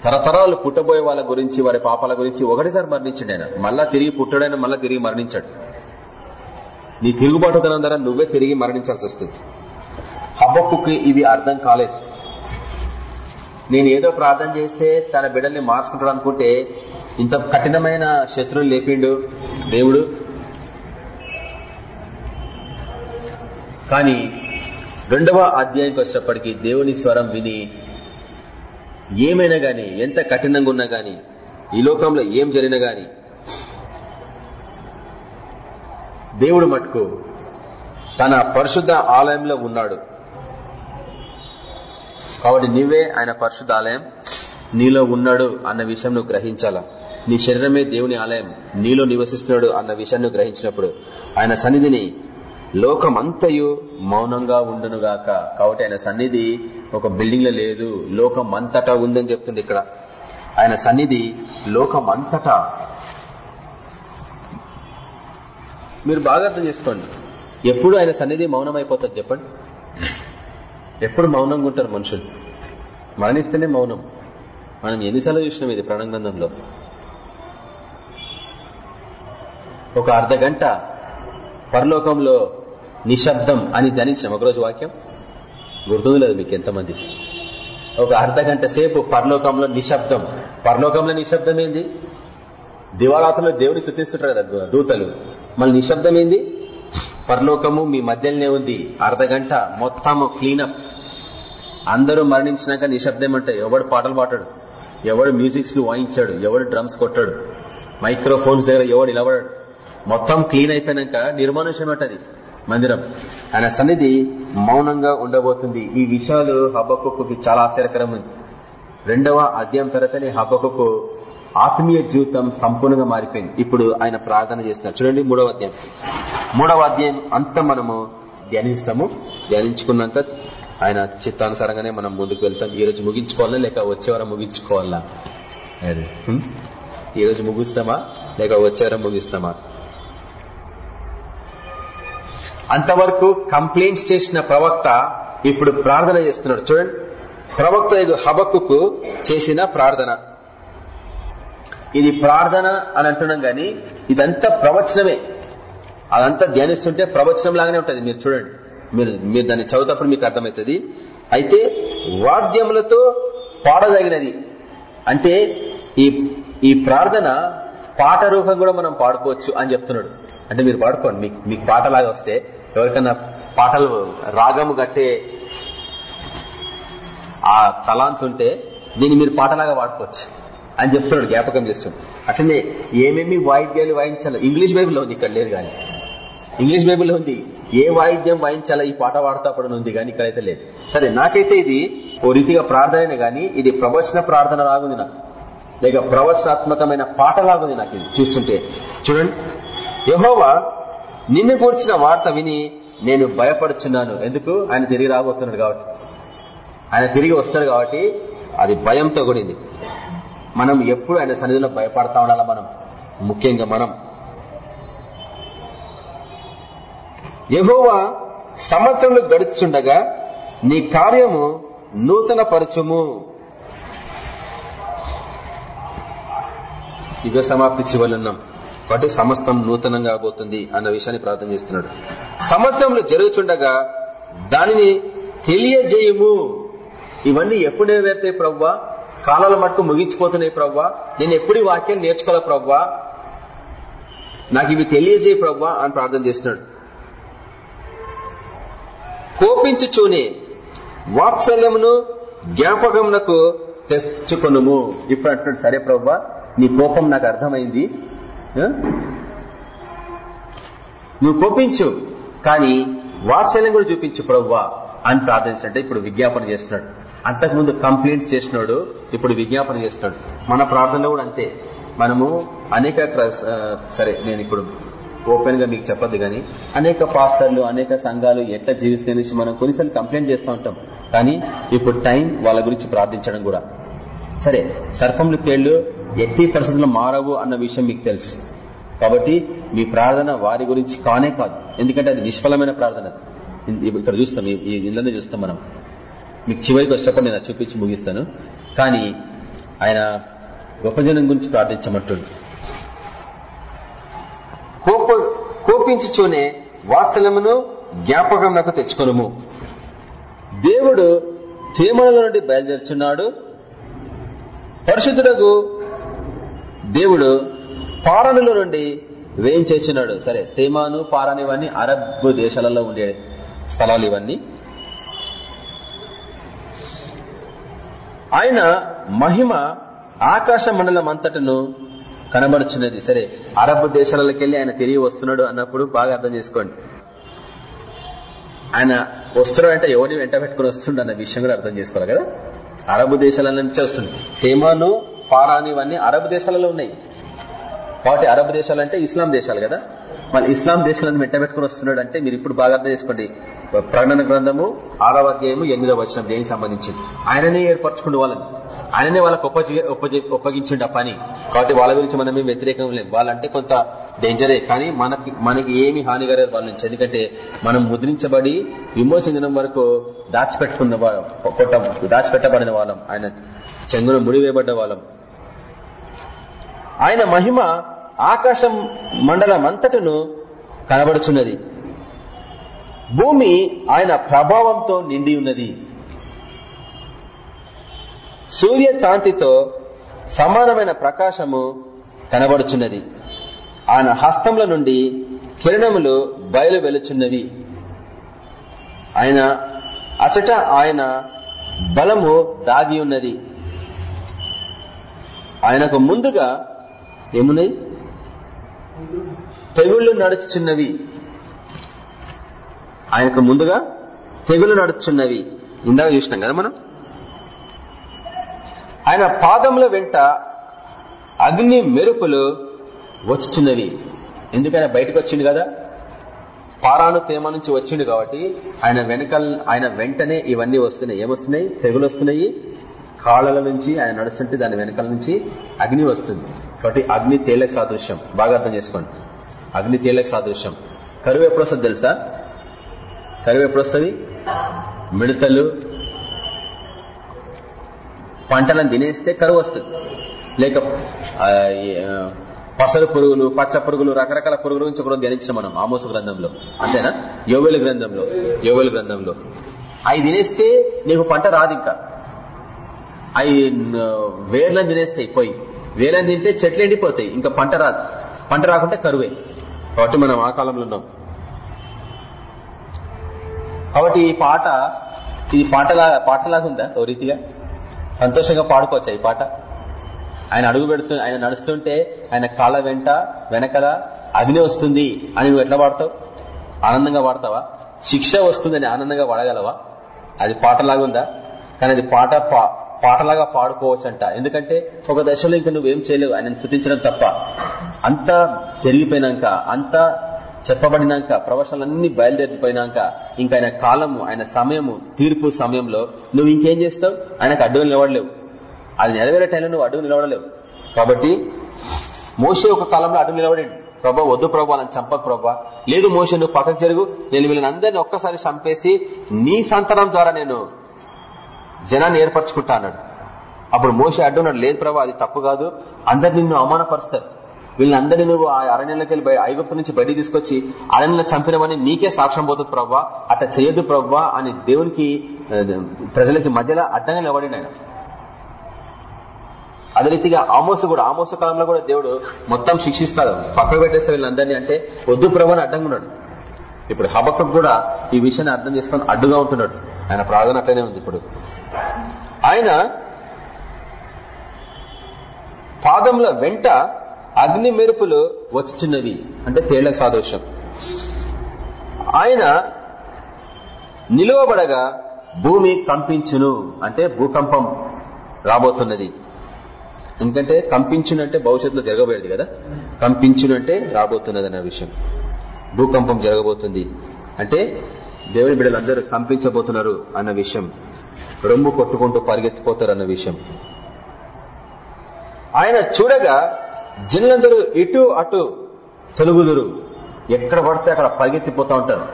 తరతరాలు పుట్టబోయే వాళ్ళ గురించి వారి పాపాల గురించి ఒకటేసారి మరణించాడు ఆయన. మళ్ళా తిరిగి పుట్టడైనా మళ్ళా తిరిగి మరణించాడు. నీ తిరుగుబాటుతనం ద్వారా నువ్వే తిరిగి మరణించాల్సి వస్తుంది. హబ్బక్కుకి ఇవి అర్థం కాలేదు. నేను ఏదో ప్రార్థన చేస్తే తన బిడ్డల్ని మార్చుకుంటాడు అనుకుంటే ఇంత కఠినమైన శత్రువులు లేపిండు దేవుడు. కానీ రెండవ అధ్యాయంకి వచ్చినప్పటికీ దేవుని స్వరం విని ఏమైనా గాని ఎంత కఠినంగా ఉన్నా గాని ఈ లోకంలో ఏం జరిగినా గాని దేవుడు మటుకు తన పరిశుద్ధ ఆలయంలో ఉన్నాడు. కాబట్టి నీవే ఆయన పరిశుద్ధ ఆలయం నీలో ఉన్నాడు అన్న విషయం నువ్వు గ్రహించాలా? నీ శరీరమే దేవుని ఆలయం నీలో నివసిస్తున్నాడు అన్న విషయాన్ని గ్రహించినప్పుడు ఆయన సన్నిధిని లోకమంతయు మౌనంగా ఉండునుగాక. కాబట్టి ఆయన సన్నిధి ఒక బిల్డింగ్లో లేదు లోకం అంతటా ఉందని చెప్తుంది ఇక్కడ. ఆయన సన్నిధి లోకం అంతటా మీరు బాగా అర్థం చేసుకోండి. ఎప్పుడు ఆయన సన్నిధి మౌనం అయిపోతుంది చెప్పండి. ఎప్పుడు మౌనంగా ఉంటారు మనుషులు? మరణిస్తేనే మౌనం. మనం ఎన్నిసార్లు చూసినాం ఇది ప్రణంగంధంలో ఒక అర్ధ గంట పరలోకంలో నిశ్శబ్దం అని ధ్యానించినాం. ఒకరోజు వాక్యం? గుర్తుంది లేదు మీకు ఎంతమందికి ఒక అర్ధ గంట సేపు పరలోకంలో నిశ్శబ్దం. పరలోకంలో నిశ్శబ్దం ఏంది? దివారాత్రంలో దేవుని స్థుతిస్తుంటారు కదా దూతలు. మళ్ళీ నిశ్శబ్దం ఏంది? పరలోకము మీ మధ్యలోనే ఉంది. అర్ధ గంట మొత్తము క్లీనప్. అందరూ మరణించినాక నిశ్శబ్దం అంటే ఎవడు పాటలు పాడాడు ఎవడు మ్యూజిక్స్ వాయించాడు? ఎవడు డ్రమ్స్ కొట్టాడు? మైక్రోఫోన్స్ దగ్గర ఎవడు నిలబడాడు? మొత్తం క్లీన్ అయిపోయినాక నిర్మానుషం అంటది మందిరం. ఆయన సన్నిధి మౌనంగా ఉండబోతుంది. ఈ విషయాలు హబ్బకుకి చాలా ఆశ్చర్యకరం రెండవ అధ్యాయం తర్వాతనే హబ్బకు ఆత్మీయ జీవితం సంపూర్ణంగా మారిపోయింది. ఇప్పుడు ఆయన ప్రార్థన చేస్తున్నారు చూడండి మూడవ అధ్యాయం. మూడవ అధ్యాయం అంతా మనము ధ్యానిస్తాము. ధ్యానించుకున్నాక ఆయన చిత్తానుసారంగానే మనం ముందుకు వెళ్తాం. ఈ రోజు ముగించుకోవాలా లేక వచ్చే వారం ముగించుకోవాలా? ఈ రోజు ముగిస్తామా లేక వచ్చే వారం ముగిస్తామా? అంతవరకు కంప్లైంట్స్ చేసిన ప్రవక్త ఇప్పుడు ప్రార్థన చేస్తున్నాడు. చూడండి. ప్రవక్త ఇది హబక్కుకు చేసిన ప్రార్థన. ఇది ప్రార్థన అని అంటున్నాం గాని ఇదంతా ప్రవచనమే. అదంతా ధ్యానిస్తుంటే ప్రవచనం లాగానే ఉంటుంది. మీరు చూడండి. మీరు మీరు దాన్ని చదువుతప్పుడు మీకు అర్థమవుతుంది. అయితే వాద్యములతో పాడదగినది. అంటే ఈ ఈ ప్రార్థన పాట రూపం కూడా మనం పాడుకోవచ్చు అని చెప్తున్నాడు. అంటే మీరు పాడుకోండి. మీకు మీకు పాటలాగా వస్తే ఎవరికైనా పాటలు రాగము కట్టే ఆ తలాంత్ ఉంటే దీన్ని మీరు పాటలాగా వాడుకోవచ్చు అని చెప్తున్నాడు జ్ఞాపకం చేస్తున్నాడు. అట్లనే ఏమేమి వాయిద్యాలు వాయించాలి ఇంగ్లీష్ బైబుల్లో ఉంది ఇక్కడ లేదు కానీ. ఇంగ్లీష్ బైబుల్లో ఉంది ఏ వాయిద్యం వాయించాలా ఈ పాట వాడతాపడని ఉంది కానీ ఇక్కడైతే లేదు. సరే నాకైతే ఇది ఓ రీతిగా ప్రార్థన గాని ఇది ప్రవచన ప్రార్థన లాగుంది నాకు. లేక ప్రవచనాత్మకమైన పాట లాగుంది నాకు ఇది చూస్తుంటే. చూడండి. యహోవా నిన్ను కూర్చిన వార్త విని నేను భయపడుచున్నాను. ఎందుకు? ఆయన తిరిగి రాబోతున్నాడు కాబట్టి. ఆయన తిరిగి వస్తున్నాడు కాబట్టి అది భయంతో కూడింది. మనం ఎప్పుడు ఆయన సన్నిధిలో భయపడతా ఉండాలా మనం? ముఖ్యంగా మనం. యహోవా సంవత్సరంలో గడుచుండగా నీ కార్యము నూతన పరచుము యుగ సమాప్తి చివరున్నాం కాబట్టి సమస్తం నూతనంగా పోతుంది అన్న విషయాన్ని ప్రార్థన చేస్తున్నాడు. సంవత్సరంలో జరుగుతుండగా దానిని తెలియజేయము. ఇవన్నీ ఎప్పుడు నెరవేరుతాయి ప్రవ్వా? కాలాల మటుకు ముగించిపోతున్నాయి ప్రవ్వా? నేను ఎప్పుడు ఈ వాక్యం నేర్చుకోవాలా ప్రవ్వా? నాకు ఇవి తెలియజేయ ప్రవ్వా అని ప్రార్థన చేస్తున్నాడు. కోపించుచూనే వాత్సల్యమును జ్ఞాపకమునకు తెచ్చుకొనుము. ఇప్పుడు అంటున్నాడు సరే ప్రవ్వా నీ కోపం నాకు అర్థమైంది. నువ్వు కోపించు కానీ వాత్సల్యం కూడా చూపించు ప్రవ్వా అని ప్రార్థించంటే ఇప్పుడు విజ్ఞాపన చేస్తున్నాడు. అంతకుముందు కంప్లైంట్స్ చేసినాడు ఇప్పుడు విజ్ఞాపన చేస్తున్నాడు. మన ప్రార్థనలో కూడా అంతే. మనము అనేక సరే నేను ఇప్పుడు ఓపెన్గా మీకు చెప్పొద్దు కానీ అనేక పాస్టర్లు అనేక సంఘాలు ఎట్లా జీవిస్తాయనేసి మనం కొన్నిసార్లు కంప్లైంట్ చేస్తూ ఉంటాం. కానీ ఇప్పుడు టైం వాళ్ళ గురించి ప్రార్థించడం కూడా. సరే సర్పంలు పేర్లు ఎట్టి పరిస్థితులు మారవు అన్న విషయం మీకు తెలుసు. కాబట్టి మీ ప్రార్థన వారి గురించి కానే కాదు. ఎందుకంటే అది నిష్ఫలమైన ప్రార్థన. ఇక్కడ చూస్తాం ఈ- ఇళ్ళనే చూస్తాం మనం. మీకు చివరికి వచ్చినప్పుడు నేను చూపించి ముగిస్తాను. కానీ ఆయన గొప్ప జనం గురించి ప్రార్థించమంటుంది కోపించుచూనే వాత్సల్యమును జ్ఞాపకం నాకు తెచ్చుకోను దేవుడు తేమల నుండి బయలుదేరుచున్నాడు. పరిశుద్ధులకు దేవుడు పారనుల నుండి వేయించేస్తున్నాడు సరే తేమాను పారాను ఇవన్నీ అరబ్ దేశాలలో ఉండే స్థలాలు ఇవన్నీ. ఆయన మహిమ ఆకాశ మండలం అంతటను కనబడుచున్నది. సరే అరబ్ దేశాలకి వెళ్ళి ఆయన తిరిగి వస్తున్నాడు అన్నప్పుడు బాగా అర్థం చేసుకోండి. ఆయన వస్తున్నాడు అంటే ఎవరిని వెంట పెట్టుకుని వస్తుండ అన్న విషయం కూడా అర్థం చేసుకోవాలి కదా? అరబ్ దేశాల నుంచి వస్తుంది. హేమాను పారాన్ ఇవన్నీ అరబ్ దేశాలలో ఉన్నాయి. కాబట్టి అరబ్ దేశాలు అంటే ఇస్లాం దేశాలు కదా. మళ్ళీ ఇస్లాం దేశాలను మెట్టబెట్టుకుని వస్తున్నాడు అంటే మీరు ఇప్పుడు బాగా అర్థం చేసుకోండి. ప్రకటన గ్రంథము ఆరవ అధ్యాయము ఎనిమిదవ వచ్చిన దేనికి సంబంధించింది? ఆయననే ఏర్పరచుకుంటూ వాళ్ళని. ఆయననే వాళ్ళకి ఒప్పజ ఒప్పజి- ఒప్పగించిండు ఆ పని. కాబట్టి వాళ్ళ గురించి మనం ఏం వ్యతిరేకం లేదు వాళ్ళంటే కొంత డేంజరే. కానీ మనకి మనకి ఏమి హాని కలగదు వాళ్ళ నుంచి. ఎందుకంటే మనం ముద్రించబడి విమోచించడం వరకు దాచిపెట్టుకున్న వాళ్ళం దాచిపెట్టబడిన వాళ్ళం. ఆయన చెంగును ముడివేయబడ్డ వాళ్ళం. ఆయన మహిమ ఆకాశం మండలం అంతటను కనబడుచున్నది. భూమి ఆయన ప్రభావంతో నిండి ఉన్నది సూర్యకాంతితో సమానమైన ప్రకాశము కనబడుచున్నది. ఆయన హస్తముల నుండి కిరణములు బయలు వెలుచున్నవి ఆయన అచట ఆయన బలము దాగి ఉన్నది. ఆయనకు ముందుగా ఏమున్నాయి? తెగుళ్ళు నడుచుచున్నవి. ఆయనకు ముందుగా తెగులు నడుచున్నవి ఇందాక చూసినాం కదా మనం? ఆయన పాదముల వెంట అగ్ని మెరుపులు వచ్చుచున్నవి. ఎందుకైనా బయటకు వచ్చింది కదా? పారాను తేమ నుంచి వచ్చిండు కాబట్టి ఆయన వెనకల్ ఆయన వెంటనే ఇవన్నీ వస్తున్నాయి. ఏమొస్తున్నాయి? తెగులు వస్తున్నాయి. కాళ్ళల నుంచి ఆయన నడుస్తుంటే దాని వెనకాల నుంచి అగ్ని వస్తుంది. కాబట్టి అగ్ని తేలక సాదృశ్యం. బాగా అర్థం చేసుకోండి. అగ్ని తేలక సాదృశ్యం. కరువు ఎప్పుడు వస్తుంది తెలుసా? కరువు ఎప్పుడు వస్తుంది. మిడతలు. పంటలను తినేస్తే కరువు వస్తుంది. లేక పసరు పురుగులు పచ్చ పురుగులు రకరకాల పురుగుల గురించి కూడా ధ్యానించిన మనం ఆమోస గ్రంథంలో. అంతేనా? యోవేలు గ్రంథంలో. యోవేలు గ్రంథంలో. అవి తినేస్తే నీకు పంట రాదు ఇంకా. అవి వేర్లను తినేస్తాయి పోయి వేర్లను తింటే చెట్లు ఎండిపోతాయి ఇంకా పంట రాదు. పంట రాకుంటే కరువే. కాబట్టి మనం ఆ కాలంలో ఉన్నాం. కాబట్టి ఈ పాట ఇది పాటలా పాటలాగా ఉందా? ఓ రీతిగా? సంతోషంగా పాడుకోవచ్చా ఈ పాట? ఆయన అడుగు పెడుతూ ఆయన నడుస్తుంటే ఆయన కాళ్ళ వెంట వెనకల అగ్ని వస్తుంది అని నువ్వు ఎట్లా పాడతావు? ఆనందంగా పాడతావా? శిక్ష వస్తుందని ఆనందంగా పాడగలవా? అది పాటలాగా ఉందా? కానీ అది పాట పాటలాగా పాటలాగా పాడుకోవచ్చంట. ఎందుకంటే ఒక దశలో ఇంకా నువ్వేం చేయలేవు. ఆయన స్థుతించడం తప్ప. అంత జరిగిపోయినాక అంత చెప్పబడినాక ప్రవచనాలన్నీ బయలుదేరిపోయినాక ఇంకా ఆయన కాలము ఆయన సమయము తీర్పు సమయంలో నువ్వు ఇంకేం చేస్తావు? ఆయనకు అడ్డు నిలవడలేవు అది నెరవేరే టైంలో నువ్వు అడ్డు నిలవడలేవు కాబట్టి మోసే ఒక కాలంలో అడ్డు నిలబడి ప్రభా వద్దు ప్రభా అని చంపకు ప్రభా. లేదు మోసే నువ్వు పక్కకు జరుగు. నేను వీళ్ళని అందరినీ ఒక్కసారి చంపేసి నీ సంతానం ద్వారా నేను జనాన్ని ఏర్పరచుకుంటా అన్నాడు. అప్పుడు మోస అడ్డున్నాడు లేదు ప్రభా అది తప్పు కాదు. అందరు నిన్ను అవమానపరుస్తారు. వీళ్ళందరినీ నువ్వు ఆ అరణ్యంలోకి వెళ్ళి ఐగుప్తు నుంచి బయటికి తీసుకొచ్చి అరణ్యంలో చంపినవని నీకే సాక్ష్యం పోతుంది ప్రవ్వా అట్లా చేయొద్దు ప్రవ్వా అని దేవునికి ప్రజలకి మధ్యలో అడ్డంగా నిలబడి ఆయన. అదే రీతిగా ఆమోసు కూడా ఆమోసు కాలంలో కూడా దేవుడు మొత్తం శిక్షిస్తాడు. పక్కకు పెట్టేస్తారు వీళ్ళందరినీ అంటే వద్దు ప్రభు అని అడ్డంగా ఉన్నాడు. ఇప్పుడు హబక్కు కూడా ఈ విషయాన్ని అర్థం చేసుకొని అడ్డుగా ఉంటున్నాడు. ఆయన ప్రార్థన అట్లనే ఉంది ఇప్పుడు. ఆయన పాదంలో వెంట అగ్ని మెరుపులు వచ్చుచున్నవి. అంటే తేళ్ళ సాదృశ్యం. ఆయన నిలువబడగా భూమి కంపించును. అంటే భూకంపం రాబోతున్నది. ఎందుకంటే కంపించునంటే భవిష్యత్తులో జరగబోయేది కదా. కంపించునంటే రాబోతున్నది అన్న విషయం. భూకంపం జరగబోతుంది. అంటే దేవుని బిడ్డలందరూ కంపించబోతున్నారు అన్న విషయం. రొమ్ము కొట్టుకుంటూ పరిగెత్తిపోతారు అన్న విషయం. ఆయన చూడగా జనులందరూ ఇటు అటు తొలుగుదురు. ఎక్కడ పడితే అక్కడ పరిగెత్తిపోతా ఉంటారు.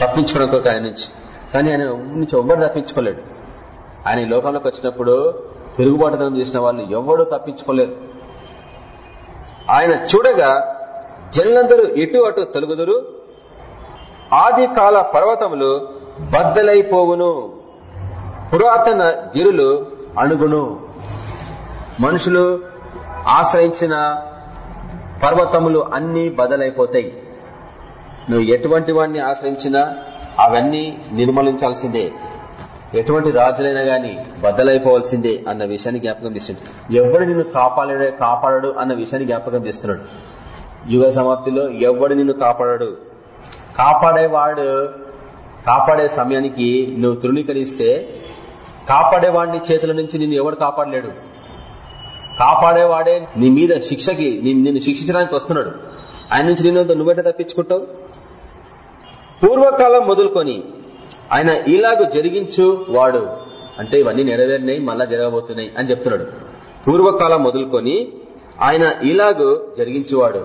తప్పించుకోవడం కొరకు ఆయన నుంచి. కానీ ఆయన నుంచి ఎవ్వరు తప్పించుకోలేడు. ఆయన లోకంలోకి వచ్చినప్పుడు తిరుగుబాటుతనం చేసిన వాళ్ళు ఎవరు తప్పించుకోలేరు. ఆయన చూడగా జనులందరూ ఇటు అటు తొలుగుదురు? ఆది కాల పర్వతములు బద్దలైపోవును. పురాతన గిరులు అణుగును. మనుషులు ఆశ్రయించిన పర్వతములు అన్ని బదలైపోతాయి నువ్వు ఎటువంటి వాడిని ఆశ్రయించినా అవన్నీ నిర్మూలించాల్సిందే. ఎటువంటి రాజులైనా గాని బద్దలైపోవాల్సిందే అన్న విషయాన్ని జ్ఞాపకం చేస్తున్నాడు. ఎవడు నిన్ను కాపాడే కాపాడడు అన్న విషయాన్ని జ్ఞాపకం చేస్తున్నాడు. యుగ సమాప్తిలో ఎవడు నిన్ను కాపాడాడు? కాపాడేవాడు కాపాడే సమయానికి నువ్వు తృణీకరిస్తే కాపాడేవాడిని చేతుల నుంచి నిన్ను ఎవడు కాపాడలేడు? కాపాడేవాడే నీ మీద శిక్షకి నిన్ను శిక్షించడానికి వస్తున్నాడు. ఆయన నుంచి నిన్ను నువ్వెట తప్పించుకుంటావు? పూర్వకాలం మొదలుకొని ఆయన ఇలాగ జరిగించు వాడు. అంటే ఇవన్నీ నెరవేరినాయి మళ్ళా జరగబోతున్నాయి అని చెప్తున్నాడు. పూర్వకాలం మొదలుకొని ఆయన ఇలాగూ జరిగించేవాడు.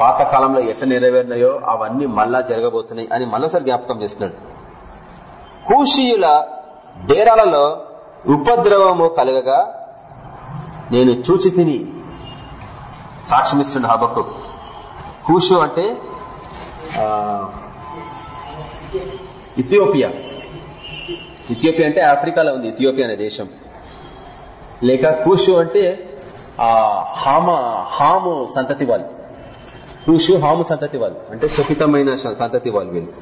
పాతకాలంలో ఎట్లా నెరవేరినాయో అవన్నీ మళ్ళా జరగబోతున్నాయి అని మళ్ళీసారి జ్ఞాపకం చేస్తున్నాడు. కూషీయుల డేరాలలో ఉపద్రవము కలగగా నేను చూచి తిని సాక్ష్యమిస్తుండ హబక్కు. కూషు అంటే ఇథియోపియా. ఇథియోపియా అంటే ఆఫ్రికాలో ఉంది ఇథియోపియా అనే దేశం. లేక కూషు అంటే ఆ హామ హాము సంతతి వాళ్ళు. కూషు హాము సంతతి వాళ్ళు. అంటే శపితమైన సంతతి వాళ్ళు వీళ్ళు.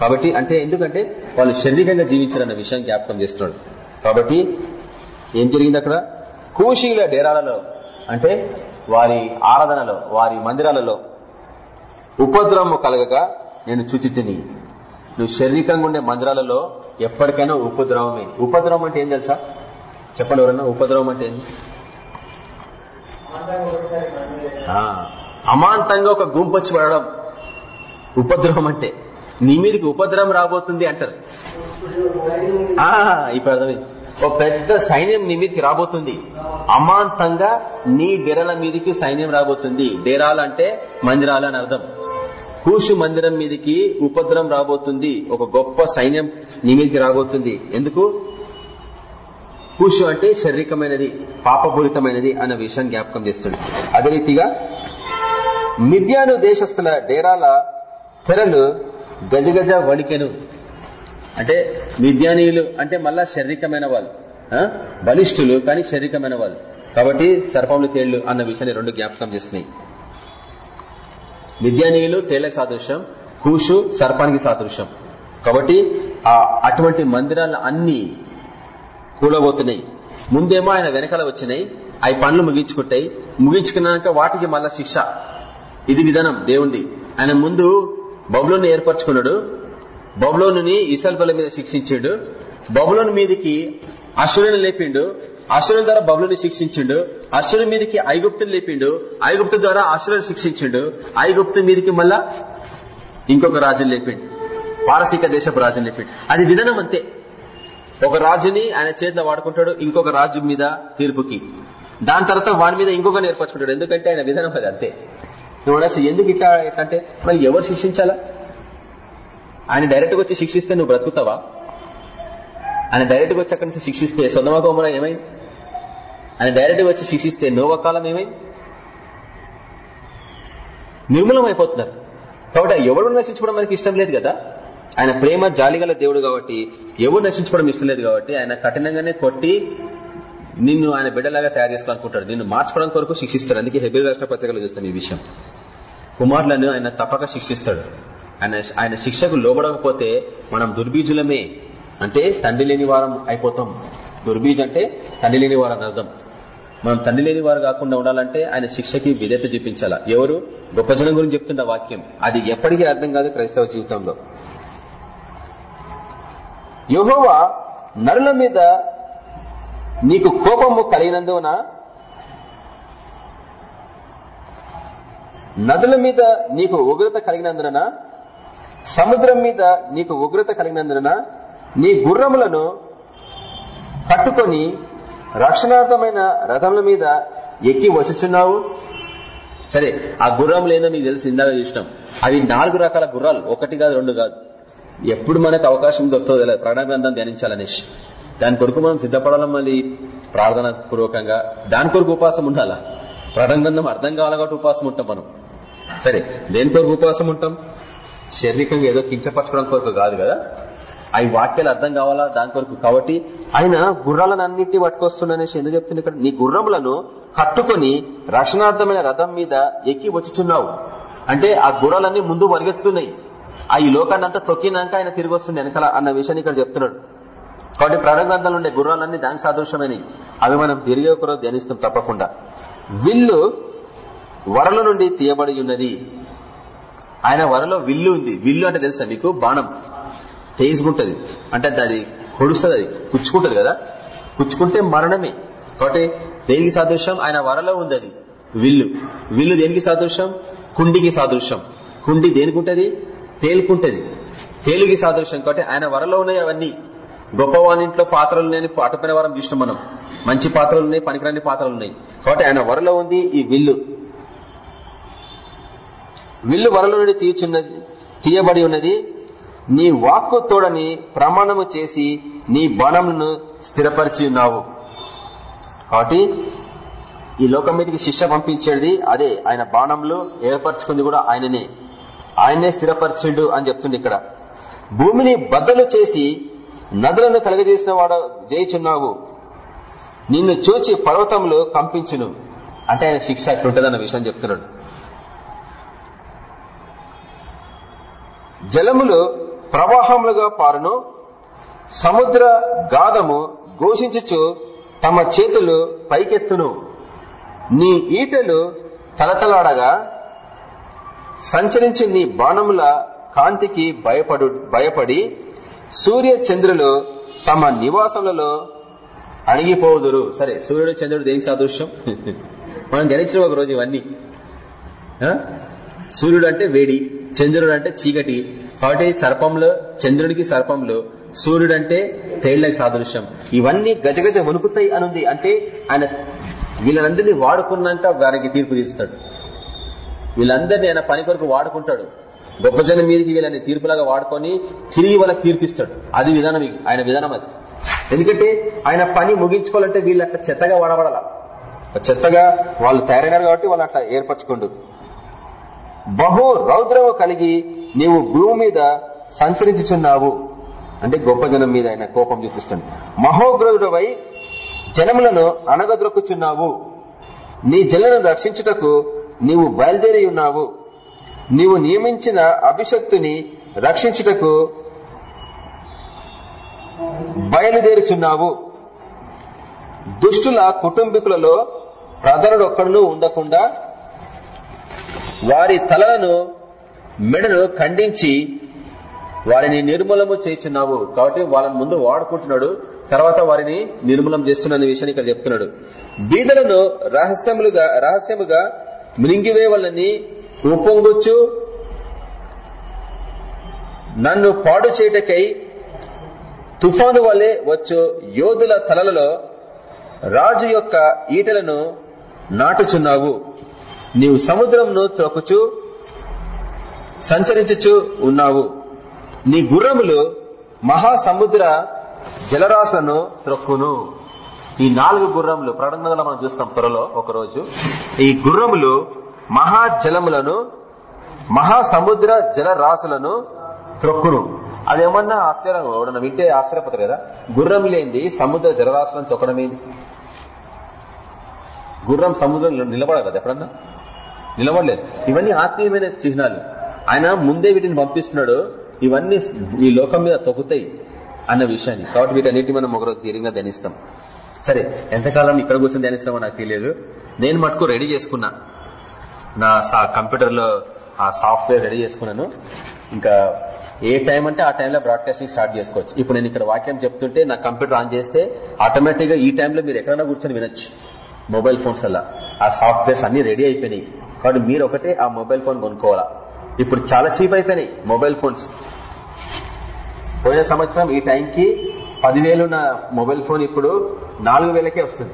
కాబట్టి అంటే ఎందుకంటే వాళ్ళు శరీరంగా జీవించారన్న విషయం జ్ఞాపకం చేస్తున్నాడు. కాబట్టి ఏం జరిగింది అక్కడ? కూషీల డేరాలలో అంటే వారి ఆరాధనలో వారి మందిరాలలో ఉపద్రవము కలగగా నేను చుచి తిని నువ్వు శారీరకంగా ఉండే మందిరాలలో ఎప్పటికైనా ఉపద్రవమే. ఉపద్రవం అంటే ఏం తెలుసా? చెప్పండి ఎవరన్నా? ఉపద్రవం అంటే ఏంది? అమాంతంగా ఒక గుంపు వచ్చి పడడం ఉపద్రవం అంటే. నీ మీదకి ఉపద్రవం రాబోతుంది అంటారు. ఇప్పుడు అర్థమైంది ఒక పెద్ద సైన్యం నీ మీదకి రాబోతుంది. అమాంతంగా నీ డెరల మీదకి సైన్యం రాబోతుంది. డేరాలు అంటే మందిరాలు అని అర్థం. కూషు మందిరం మీదకి ఉపద్రవం రాబోతుంది. ఒక గొప్ప సైన్యం నీ మీదకి రాబోతుంది. ఎందుకు? కూషు అంటే శారీరకమైనది పాపపూరితమైనది అన్న విషయాన్ని జ్ఞాపకం చేస్తుంది. అదే రీతిగా మిథ్యాను దేశస్తుల డేరాల తెరలు గజగజ వణికెను. అంటే మిథ్యానీయులు అంటే మళ్ళా శారీరకమైన వాళ్ళు. బలిష్ఠులు కానీ శారీరకమైన వాళ్ళు. కాబట్టి సర్పములు తేళ్ళు అన్న విషయాన్ని రెండు జ్ఞాపకం చేస్తున్నాయి. మిథ్యానీయులు తేళ్ళకు సాదృశ్యం కూషు సర్పానికి సాదృశ్యం. కాబట్టి ఆ అటువంటి మందిరాలు అన్ని కూలబోతున్నాయి. ముందేమో ఆయన వెనకాల వచ్చినాయి. అవి పనులు ముగించుకుంటాయి. ముగించుకున్నాక వాటికి మళ్ళా శిక్ష. ఇది విధానం దేవుంది ఆయన ముందు బబులోని ఏర్పరచుకున్నాడు. బబులోని ఇసల్పల మీద శిక్షించాడు. బబులోని మీదకి అశ్వరుని లేపిండు. అశ్వరుల ద్వారా బబులోని శిక్షించిండు. అశ్వరుని మీదకి ఐగుప్తుని లేపిండు. ఐగుప్తు ద్వారా అశ్వరుని శిక్షించిండు. ఐగుప్తు మీదకి మళ్ళా ఇంకొక రాజుని లేపిండు. పారసీక దేశపు రాజుని లేపిండు. అది విధానం అంతే. ఒక రాజుని ఆయన చేతిలో వాడుకుంటాడు ఇంకొక రాజు మీద తీర్పుకి. దాని తర్వాత వాని మీద ఇంకొక నేర్పరచుకుంటాడు ఎందుకంటే ఆయన విధానం అది అంతే. నువ్వు అనొచ్చు ఎందుకు ఇట్లా ఎట్లా అంటే మరి ఎవరు శిక్షించాలా? ఆయన డైరెక్ట్గా వచ్చి శిక్షిస్తే నువ్వు బ్రతుకుతావా? ఆయన డైరెక్ట్గా వచ్చి అక్కడి నుంచి శిక్షిస్తే సొందమ గోమర ఏమైంది? ఆయన డైరెక్ట్గా వచ్చి శిక్షిస్తే నోవ కాలం ఏమైంది? నిర్మూలం అయిపోతున్నారు కాబట్టి ఎవరు నశించుకోవడం మనకి ఇష్టం లేదు కదా? ఆయన ప్రేమ జాలిగల దేవుడు కాబట్టి ఎవరు నశించుకోవడం ఇష్టం లేదు కాబట్టి ఆయన కఠినంగానే కొట్టి నిన్ను ఆయన బిడ్డలాగా తయారు చేసుకోవాలనుకుంటాడు. నిన్ను మార్చుకోవడం కొరకు శిక్షిస్తాడు. అందుకే హెబిల్ రాష్ట్ర పత్రికలు చూస్తాం ఈ విషయం. కుమారులను ఆయన తప్పక శిక్షిస్తాడు. ఆయన ఆయన శిక్షకు లోబడకపోతే మనం దుర్బీజులమే. అంటే తండ్రి లేని వారం అయిపోతాం. దుర్బీజ్ అంటే తండ్రి లేని వారం అర్థం. మనం తండ్రి లేని వారు కాకుండా ఉండాలంటే ఆయన శిక్షకి విధేత చూపించాలా? ఎవరు? గొప్ప జనం గురించి చెప్తున్న వాక్యం. అది ఎప్పటికీ అర్థం కాదు క్రైస్తవ జీవితంలో. యహోవా నరుల మీద నీకు కోపము కలిగినందున నదుల మీద నీకు ఉగ్రత కలిగినందున సముద్రం మీద నీకు ఉగ్రత కలిగినందున నీ గుర్రములను కట్టుకొని రక్షణార్థమైన రథముల మీద ఎక్కి వచ్చుచున్నావు? సరే ఆ గుర్రం లేదో నీకు తెలిసి ఇందాక చూసినాం. అవి నాలుగు రకాల గుర్రాలు ఒకటి కాదు రెండు కాదు. ఎప్పుడు మనకు అవకాశం దొరుకుతుందో తెలియదు. ప్రకటన గ్రంథం ధ్యానించాలనేసి దాని కొరకు మనం సిద్ధపడాలి మళ్ళీ ప్రార్థన పూర్వకంగా? దాని కొరకు ఉపాసం ఉండాలా? ప్రకటన గ్రంథం అర్థం కావాలి కాబట్టి ఉపాసం ఉంటాం మనం? సరే దేని కొరకు ఉపవాసం ఉంటాం? శారీరకంగా ఏదో కించపరచడం కొరకు కాదు కదా? అవి వాక్యాలు అర్థం కావాలా? దాని కొరకు. కాబట్టి ఆయన గుర్రాలను అన్నింటినీ పట్టుకొస్తుండనేసి ఎందుకు చెప్తుంది ఇక్కడ? నీ గుర్రములను కట్టుకొని రక్షణార్థమైన రథం మీద ఎక్కి వచ్చిచున్నావు. అంటే ఆ గుర్రాలన్నీ ముందు పరిగెత్తున్నాయి ఆ ఈ లోకాన్ని అంతా తొక్కినాక ఆయన తిరిగి వస్తుంది వెనకాల అన్న విషయాన్ని ఇక్కడ చెప్తున్నాడు. కాబట్టి ప్రాణగ్రంథాలు ఉండే గుర్రాలన్నీ దానికి సాదృశ్యమైనవి. అవి మనం తిరిగి ఒకరోజు ధ్యానిస్తాం తప్పకుండా. విల్లు వరల నుండి తీయబడి ఉన్నది. ఆయన వరలో విల్లు ఉంది. విల్లు అంటే తెలుసా మీకు? బాణం. తేజుకుంటది అంటే అది పొడుస్తుంది అది. కుచ్చుకుంటది కదా? కుచ్చుకుంటే మరణమే. కాబట్టి దేనికి సాదృశ్యం? ఆయన వరలో ఉంది అది. విల్లు. విల్లు దేనికి సాదృశ్యం? కుండికి సాదృశ్యం. కుండి దేనికి ఉంటది? తేలుకుంటది. తేలుకి సాదృశ్యం. కాబట్టి ఆయన వరలో ఉన్నాయి అవన్నీ. గొప్పవానింట్లో పాత్రలు ఉన్నాయని అటుపైన వరం చూసినాం మనం. మంచి పాత్రలు ఉన్నాయి పనికిరాని పాత్రలు ఉన్నాయి. కాబట్టి ఆయన వరలో ఉంది ఈ విల్లు. విల్లు వరలో నుండి తీయచున్నది తీయబడి ఉన్నది. నీ వాక్కు తోడని ప్రమాణము చేసి నీ బాణములను స్థిరపరిచి ఉన్నావు. కాబట్టి ఈ లోకం మీదకి శిక్ష పంపించేది అదే. ఆయన బాణంలో ఏర్పరచుకుంది కూడా ఆయననే. ఆయనే స్థిరపరిచిండు అని చెప్తుంది ఇక్కడ. భూమిని బద్దలు చేసి నదులను కలగజేసిన వాడు జయిచున్నావు. నిన్ను చూచి పర్వతములు కంపించును. అంటే ఆయన శిక్ష ఎట్లుంటదన్న విషయం చెప్తున్నాడు. జలములు ప్రవాహములుగా పారును. సముద్ర గాధము ఘోషించుచు తమ చేతులు పైకెత్తును. నీ ఈటలు తలతలాడగా సంచరించి నీ బాణముల కాంతికి భయపడు భయపడి సూర్య చంద్రులు తమ నివాసములలో అణిగిపోదురు. సరే సూర్యుడు చంద్రుడు దేనికి సాదృశ్యం? [laughs] మనం జనించిన ఒక రోజు ఇవన్నీ. ఆ? సూర్యుడు అంటే వేడి చంద్రుడు అంటే చీకటి. కాబట్టి సర్పంలో చంద్రుడికి సర్పంలో సూర్యుడు అంటే తేళ్ళకు సాదృశ్యం. ఇవన్నీ గజగజ వణుకుతాయి అనుంది. అంటే ఆయన వీళ్ళందరినీ వాడుకున్నాక వారికి తీర్పు తీస్తాడు. వీళ్ళందరినీ ఆయన పని కొరకు వాడుకుంటాడు. గొప్ప జనం మీదకి వీళ్ళని తీర్పులాగా వాడుకొని తిరిగి వాళ్ళకి తీర్పిస్తాడు. అది విధానం ఆయన విధానం అది. ఎందుకంటే ఆయన పని ముగించుకోవాలంటే వీళ్ళు అట్లా చెత్తగా వాడబడాల. చెత్తగా వాళ్ళు తయారైనారు కాబట్టి వాళ్ళు అట్లా ఏర్పరచుకోండు. బహు రౌద్రము కలిగి నీవు భూమి మీద సంచరించుచున్నావు. అంటే గొప్ప జనం మీద ఆయన కోపం చూపిస్తుంది మహోగ్రుడవై జనములను అనగద్రొక్కుచున్నావు నీ జనులను రక్షించుటకు నీవు బయలుదేరి ఉన్నావు. నీవు నియమించిన అభిషక్తుని రక్షించుటకు బయలుదేరుచున్నావు. దుష్టుల కుటుంబీకులలో ప్రధానుడు ఒక్కడును ఉండకుండా వారి తలలను మెడను ఖండించి వారిని నిర్మూలము చేస్తున్నావు కాబట్టి వాళ్ళని ముందు వాడుకుంటున్నాడు తర్వాత వారిని నిర్మూలం చేస్తున్న విషయాన్ని ఇక్కడ చెప్తున్నాడు. బీదలను రహస్యములుగా రహస్యముగా మృంగివేయవలని ఉప్పొంగొచ్చు నన్ను పాడు చేయటకై తుఫాను వల్లే వచ్చు. యోధుల తలలలో రాజు యొక్క ఈటలను నాటుచున్నావు. నీవు సముద్రంను త్రొక్కుచు సంచరించుచు ఉన్నావు. నీ గుర్రములు మహాసముద్ర జలరాశులను త్రొక్కును. ఈ నాలుగు గుర్రములు ప్రకటనలో మనం చూస్తాం త్వరలో ఒకరోజు. ఈ గుర్రములు మహాజలములను మహాసముద్ర జలరాశులను త్రొక్కును. అదేమన్నా ఆశ్చర్యం ఎవడన్నా వింటే ఆశ్చర్యపోతారు కదా? గుర్రం లేనిది సముద్ర జలరాశులను తొక్కడమేంది గుర్రం సముద్రంలో నిలబడదు కదా ఎప్పుడన్నా? నిలబడలేదు. ఇవన్నీ ఆత్మీయమైన చిహ్నాలు. ఆయన ముందే వీటిని పంపిస్తున్నాడు. ఇవన్నీ ఈ లోకం మీద తొక్కుతాయి అన్న విషయాన్ని. కాబట్టి వీటన్నిటి మనం ఒకరోజు తీరంగా ధనిస్తాం సరే ఎంతకాలం ఇక్కడ కూర్చొని ధ్యానిస్తామో నాకు తెలియదు. నేను మటుకు రెడీ చేసుకున్నా. నా కంప్యూటర్లో ఆ సాఫ్ట్వేర్ రెడీ చేసుకున్నాను. ఇంకా ఏ టైం అంటే ఆ టైంలో బ్రాడ్కాస్టింగ్ స్టార్ట్ చేసుకోవచ్చు. ఇప్పుడు నేను ఇక్కడ వాక్యం చెప్తుంటే నా కంప్యూటర్ ఆన్ చేస్తే ఆటోమేటిక్గా ఈ టైంలో మీరు ఎక్కడైనా కూర్చొని వినొచ్చు. మొబైల్ ఫోన్స్ అలా. ఆ సాఫ్ట్వేర్స్ అన్ని రెడీ అయిపోయినాయి. కాబట్టి మీరు ఒకటే ఆ మొబైల్ ఫోన్ కొనుక్కోవాలా. ఇప్పుడు చాలా చీప్ అయిపోయినాయి మొబైల్ ఫోన్స్. పోయిన సంవత్సరం ఈ టైంకి పదివేలు నా మొబైల్ ఫోన్ ఇప్పుడు నాలుగు వేలకే వస్తుంది.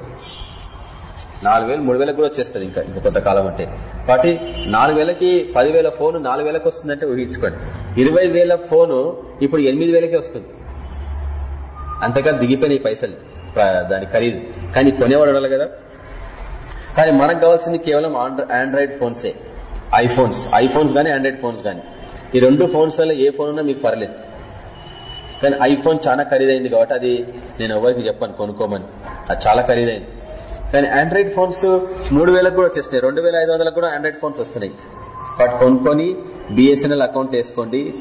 నాలుగు వేలు మూడు వేలకు కూడా వచ్చేస్తుంది ఇంకా ఇంకా కొంతకాలం అంటే. కాబట్టి నాలుగు వేలకి పదివేల ఫోన్ నాలుగు వేలకు వస్తుందంటే ఊహించుకోండి. ఇరవై వేల ఫోను ఇప్పుడు ఎనిమిది వేలకే వస్తుంది. అంతగా దిగిపోయినాయి పైసలు దాని ఖరీదు. కానీ కొనేవాడు కదా. కానీ మనకు కావాల్సింది కేవలం ఆండ్రాయిడ్ ఫోన్సే. ఐఫోన్స్ ఐఫోన్స్ గానీ ఆండ్రాయిడ్ ఫోన్స్ గానీ. ఈ రెండు ఫోన్స్ వల్ల ఏ ఫోన్ ఉన్నా మీకు పర్లేదు. కానీ ఐఫోన్ చాలా ఖరీదైంది కాబట్టి అది నేను ఎవరికి చెప్పాను కొనుక్కోమని. అది చాలా ఖరీదైంది. కానీ ఆండ్రాయిడ్ ఫోన్స్ మూడు వేలకు కూడా వచ్చేస్తున్నాయి రెండు వేల ఐదు వందలకు కూడా ఆండ్రాయిడ్ ఫోన్స్ వస్తున్నాయి. బట్ కొనుక్కొని బిఎస్ఎన్ఎల్ అకౌంట్ వేసుకోండి.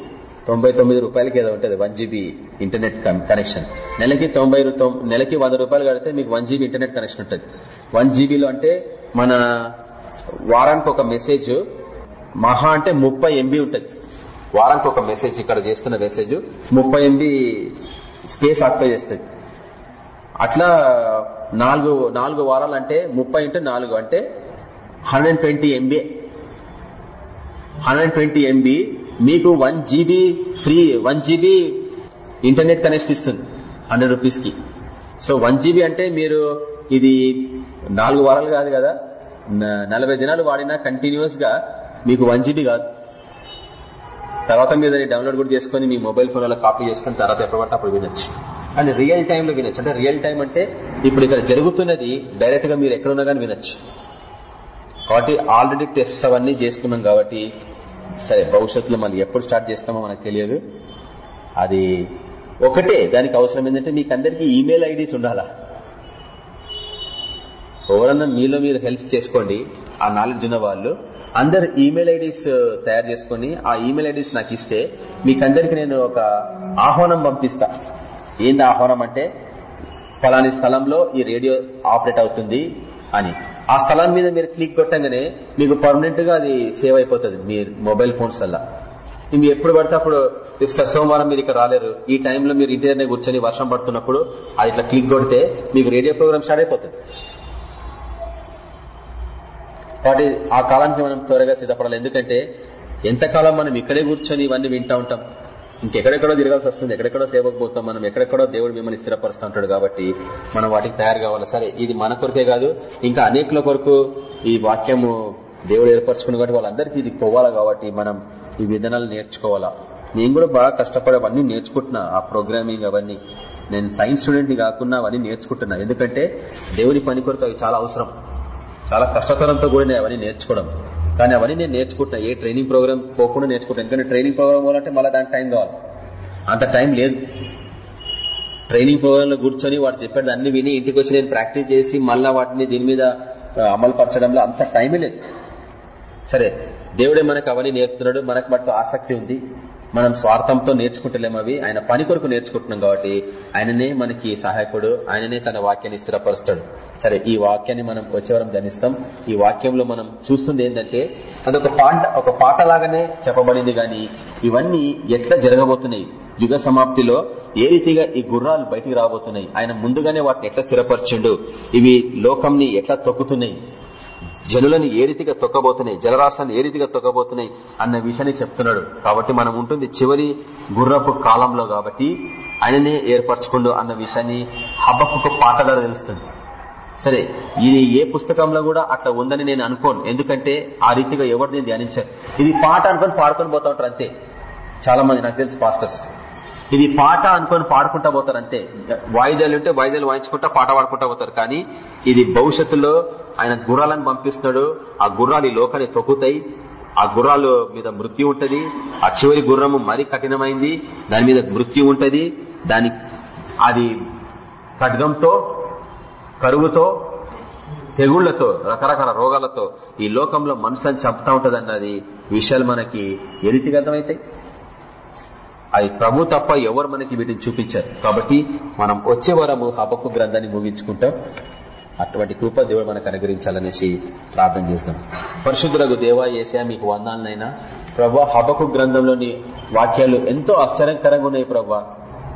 తొంభై తొమ్మిది రూపాయలకి ఏదో ఉంటుంది వన్ జీబీ ఇంటర్నెట్ కనెక్షన్ నెలకి తొంభై నెలకి వంద రూపాయలు కడితే మీకు వన్ జీబీ ఇంటర్నెట్ కనెక్షన్ ఉంటుంది. వన్ జీబీలో అంటే మన వారానికి ఒక మెసేజ్ మహా అంటే ముప్పై ఎంబీ ఉంటుంది. వారానికి ఒక మెసేజ్ ఇక్కడ చేస్తున్న మెసేజ్ ముప్పై ఎంబీ స్పేస్ ఆక్యుపై చేస్తుంది అట్లా నాలుగు నాలుగు వారాలు అంటే ముప్పై ఇంటూ నాలుగు అంటే hundred twenty MB hundred twenty MB మీకు one GB free one GB internet connection ఇస్తుంది హండ్రెడ్ రూపీస్కి. సో వన్ జీబీ అంటే మీరు ఇది నాలుగు వారాలు కాదు కదా నలభై దినాలు వాడినా కంటిన్యూస్గా మీకు వన్ జీబీ కాదు. తర్వాత మీరు దాన్ని డౌన్లోడ్ కూడా చేసుకుని మీ మొబైల్ ఫోన్లో కాపీ చేసుకుని తర్వాత ఎప్పటి అప్పుడు వినొచ్చు. అండ్ రియల్ టైమ్లో వినొచ్చు. అంటే రియల్ టైం అంటే ఇప్పుడు ఇక్కడ జరుగుతున్నది డైరెక్ట్గా మీరు ఎక్కడున్నా కానీ వినొచ్చు. కాబట్టి ఆల్రెడీ టెస్ట్స్ అవన్నీ చేసుకున్నాం కాబట్టి సరే భవిష్యత్తులో మనం ఎప్పుడు స్టార్ట్ చేస్తామో మనకు తెలియదు. అది ఒకటే. దానికి అవసరం ఏంటంటే మీకు అందరికీ ఈమెయిల్ ఐడీస్ ఉండాలా? ఎవరన్నా మీలో మీరు హెల్ప్ చేసుకోండి ఆ నాలెడ్జ్ ఉన్న వాళ్ళు. అందరు ఈమెయిల్ ఐడీస్ తయారు చేసుకుని ఆ ఈమెయిల్ ఐడీస్ నాకు ఇస్తే మీకందరికి నేను ఒక ఆహ్వానం పంపిస్తా. ఏంది ఆహ్వానం అంటే ఫలాని స్థలంలో ఈ రేడియో ఆపరేట్ అవుతుంది అని. ఆ స్థలం మీద మీరు క్లిక్ కొట్టంగానే మీకు పర్మనెంట్గా అది సేవ్ అయిపోతుంది మీ మొబైల్ ఫోన్స్ వల్ల. మీరు ఎప్పుడు పడితే అప్పుడు సోమవారం మీరు ఇక్కడ రాలేరు ఈ టైంలో మీరు ఇంటి దగ్గర కూర్చొని వర్షం పడుతున్నప్పుడు అది ఇట్లా క్లిక్ కొడితే మీకు రేడియో ప్రోగ్రామ్ స్టార్ట్ అయిపోతుంది. కాబట్టి ఆ కాలానికి మనం త్వరగా సిద్ధపడాలి. ఎందుకంటే ఎంతకాలం మనం ఇక్కడే కూర్చొని ఇవన్నీ వింటా ఉంటాం? ఇంకెక్కడెక్కడో తిరగాల్సి వస్తుంది. ఎక్కడెక్కడో సేవకు పోతాం మనం. ఎక్కడెక్కడో దేవుడు మిమ్మల్ని స్థిరపరుస్తూ ఉంటాడు కాబట్టి మనం వాటికి తయారు కావాలి. సరే ఇది మన కొరకే కాదు. ఇంకా అనేకుల కొరకు ఈ వాక్యము దేవుడు ఏర్పరచుకుని కాబట్టి వాళ్ళందరికీ ఇది పోవాలా కాబట్టి మనం ఈ విధానాలు నేర్చుకోవాలా? నేను కూడా బాగా కష్టపడి అవన్నీ నేర్చుకుంటున్నా. ఆ ప్రోగ్రామింగ్ అవన్నీ. నేను సైన్స్ స్టూడెంట్ కాకుండా అవన్నీ నేర్చుకుంటున్నా. ఎందుకంటే దేవుని పని కొరకు అవి చాలా అవసరం. చాలా కష్టతరంతో కూడా అవన్నీ నేర్చుకోవడం. కానీ అవన్నీ నేను నేర్చుకుంటున్నా. ఏ ట్రైనింగ్ ప్రోగ్రామ్ పోకుండా నేర్చుకుంటాను ఎందుకంటే ట్రైనింగ్ ప్రోగ్రామ్ పోవాలంటే మళ్ళీ దానికి టైం కావాలి. అంత టైం లేదు. ట్రైనింగ్ ప్రోగ్రామ్లో కూర్చొని వాడు చెప్పాడు అన్ని విని ఇంటికి వచ్చి నేను ప్రాక్టీస్ చేసి మళ్ళా వాటిని దీని మీద అమలు పరచడంలో అంత టైమే లేదు. సరే దేవుడే మనకు అవన్నీ నేర్పుతున్నాడు. మనకు మటుకు ఆసక్తి ఉంది. మనం స్వార్థంతో నేర్చుకుంటలేము అవి. ఆయన పని కొరకు నేర్చుకుంటున్నాం కాబట్టి ఆయననే మనకి సహాయకుడు ఆయననే తన వాక్యాన్ని స్థిరపరుస్తాడు. సరే ఈ వాక్యాన్ని మనం వచ్చేవరం ధ్యానిస్తాం. ఈ వాక్యంలో మనం చూస్తుంది ఏంటంటే అదొక పాట ఒక పాట లాగానే చెప్పబడింది గాని ఇవన్నీ ఎట్లా జరగబోతున్నాయి? యుగ సమాప్తిలో ఏ రీతిగా ఈ గుర్రాలు బయటికి రాబోతున్నాయి? ఆయన ముందుగానే వాటిని ఎట్లా స్థిరపరిచిండు? ఇవి లోకంని ఎట్లా తొక్కుతున్నాయి? జనులను ఏ రీతిగా తొక్కబోతున్నాయి జలరాశులను ఏ రీతిగా తొక్కబోతున్నాయి అన్న విషయాన్ని చెప్తున్నాడు. కాబట్టి మనం ఉంటుంది చివరి గుర్రపు కాలంలో కాబట్టి ఆయననే ఏర్పరచుకుండు అన్న విషయాన్ని హబ్బకు పాట ద్వారా తెలుస్తుంది. సరే ఇది ఏ పుస్తకంలో కూడా అట్లా ఉందని నేను అనుకోను. ఎందుకంటే ఆ రీతిగా ఎవరు నేను ధ్యానించారు. ఇది పాట అనుకొని పాడుకొని పోతా ఉంటారు అంతే. చాలా మంది నాకు తెలుసు పాస్టర్స్. ఇది పాట అనుకొని పాడుకుంటా పోతారు అంతే వాయిదాలు ఉంటే వాయిదాలు వాయించుకుంటా పాట పాడుకుంటా పోతారు. కానీ ఇది భవిష్యత్తులో ఆయన గుర్రాలను పంపిస్తున్నాడు ఆ గుర్రాలు ఈ లోకాన్ని తొక్కుతాయి. ఆ గుర్రాలు మీద మృత్యు ఉంటది. ఆ చివరి గుర్రము మరీ కఠినమైంది. దాని మీద మృత్యు ఉంటది. దాని అది ఖడ్గంతో కరువుతో తెగుళ్ళతో రకరకాల రోగాలతో ఈ లోకంలో మనుషులను చంపుతా ఉంటది అన్నది విషయాలు మనకి ఏ రీతిగా అర్థమవుతాయి. అది ప్రభు తప్ప ఎవరు మనకి వీటిని చూపించారు. కాబట్టి మనం వచ్చే వారము హబక్కు గ్రంథాన్ని ముగించుకుంటాం. అటువంటి కృప దేవుడు మనకు అనుగ్రహించాలనేసి ప్రార్థన చేస్తాం. పరిశుద్ధులకు దేవా ఏసా మీకు వందాలనైనా. ప్రభా హబకు గ్రంథంలోని వాక్యాలు ఎంతో ఆశ్చర్యకరంగా ఉన్నాయి ప్రభా.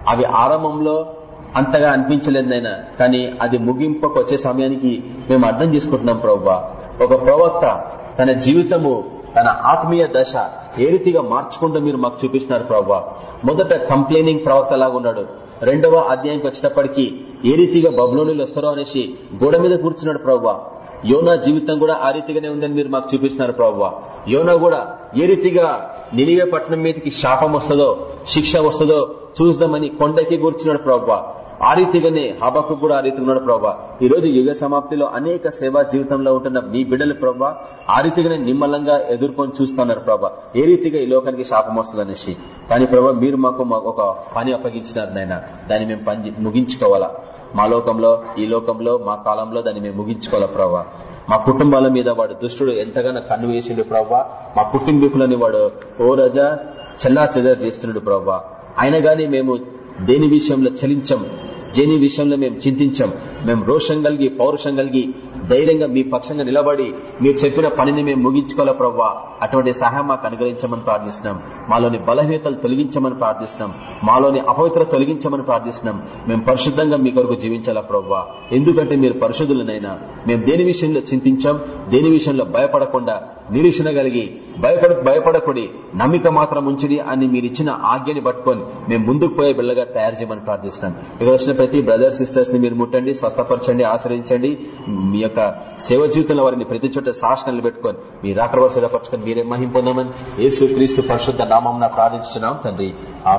అవి ఆరంభంలో అంతగా అనిపించలేదైనా కానీ అది ముగింపుకు వచ్చే సమయానికి మేము అర్థం చేసుకుంటున్నాం ప్రవ్వా ఒక ప్రవక్త తన జీవితము తన ఆత్మీయ దశ ఏ రీతిగా మార్చుకుంటూ మీరు మాకు చూపిస్తున్నారు ప్రవ్వా? మొదట కంప్లైనింగ్ ప్రవక్త లాగా ఉన్నాడు. రెండవ అధ్యాయంకి వచ్చేటప్పటికి ఏ రీతిగా బబులోనిలు వస్తారో అనేసి గోడ మీద కూర్చున్నాడు ప్రవ్వా. యోనా జీవితం కూడా ఆ రీతిగానే ఉందని మీరు మాకు చూపిస్తున్నారు ప్రవ్వా. యోనా కూడా ఏ రీతిగా నిలివే పట్టణం మీదకి శాపం వస్తుందో శిక్ష వస్తుందో చూద్దామని కొండకి కూర్చున్నాడు ప్రవ్వా. ఆ రీతిగానే హబకు కూడా ఆ రీతి ఉన్నాడు ప్రభా. ఈ రోజు యుగ సమాప్తిలో అనేక సేవా జీవితంలో ఉంటున్న మీ బిడ్డలు ప్రభా ఆ రీతిగానే నిమ్మలంగా ఎదుర్కొని చూస్తున్నారు ప్రభా. ఏ రీతిగా ఈ లోకానికి శాపం వస్తుందనేసి కానీ ప్రభా మీరు మాకు ఒక పని అప్పగించినారు నాయన. దాన్ని మేము పని ముగించుకోవాలా? మా లోకంలో ఈ లోకంలో మా కాలంలో దాన్ని మేము ముగించుకోవాలా ప్రభా? మా కుటుంబాల మీద వాడు దుష్టుడు ఎంతగానో కన్ను వేసిండు ప్రభా. మా కుటుంబీకులని వాడు ఓ రజా చెల్లా చెదర్ చేస్తున్నాడు ప్రభా. అయినా గాని మేము దేని విషయంలో చలించం దేని విషయంలో మేము చింతించాం మేము రోషం కలిగి పౌరుషం కలిగి ధైర్యంగా మీ పక్షంగా నిలబడి మీరు చెప్పిన పనిని మేము ముగించుకోవాలా ప్రవ్వా? అటువంటి సహాయం మాకు అనుగ్రహించమని ప్రార్థిస్తున్నాం. మాలోని బలహీనతలు తొలగించమని ప్రార్థిస్తున్నాం. మాలోని అపవిత్ర తొలగించమని ప్రార్థిస్తున్నాం. మేము పరిశుద్ధంగా మీ కొరకు జీవించాలా ప్రవ్వా? ఎందుకంటే మీరు పరిశుద్ధులనైనా మేము దేని విషయంలో చింతించాం దేని విషయంలో భయపడకుండా నిరీక్షణ కలిగి భయపడ భయపడకుడి. నమ్మిక మాత్రం ఉంచిడి అని మీరు ఇచ్చిన ఆజ్ఞని పట్టుకొని మేము ముందుకు పోయే బిళ్ళగా తయారు చేయమని ప్రార్థిస్తున్నాం. ఇక్కడ వచ్చిన ప్రతి బ్రదర్ సిస్టర్స్ని మీరు ముట్టండి స్వస్థపరచండి ఆశ్రయించండి. మీ యొక్క సేవ జీవితంలో వారిని ప్రతి చోట శాసనాలు పెట్టుకొని మీ రాకడ స్థిరపరచుకొని మీరే మహిం పొందమని యేసు క్రీస్తు పరిశుద్ధ నామం ప్రార్థించున్నాం తండ్రి. ఆ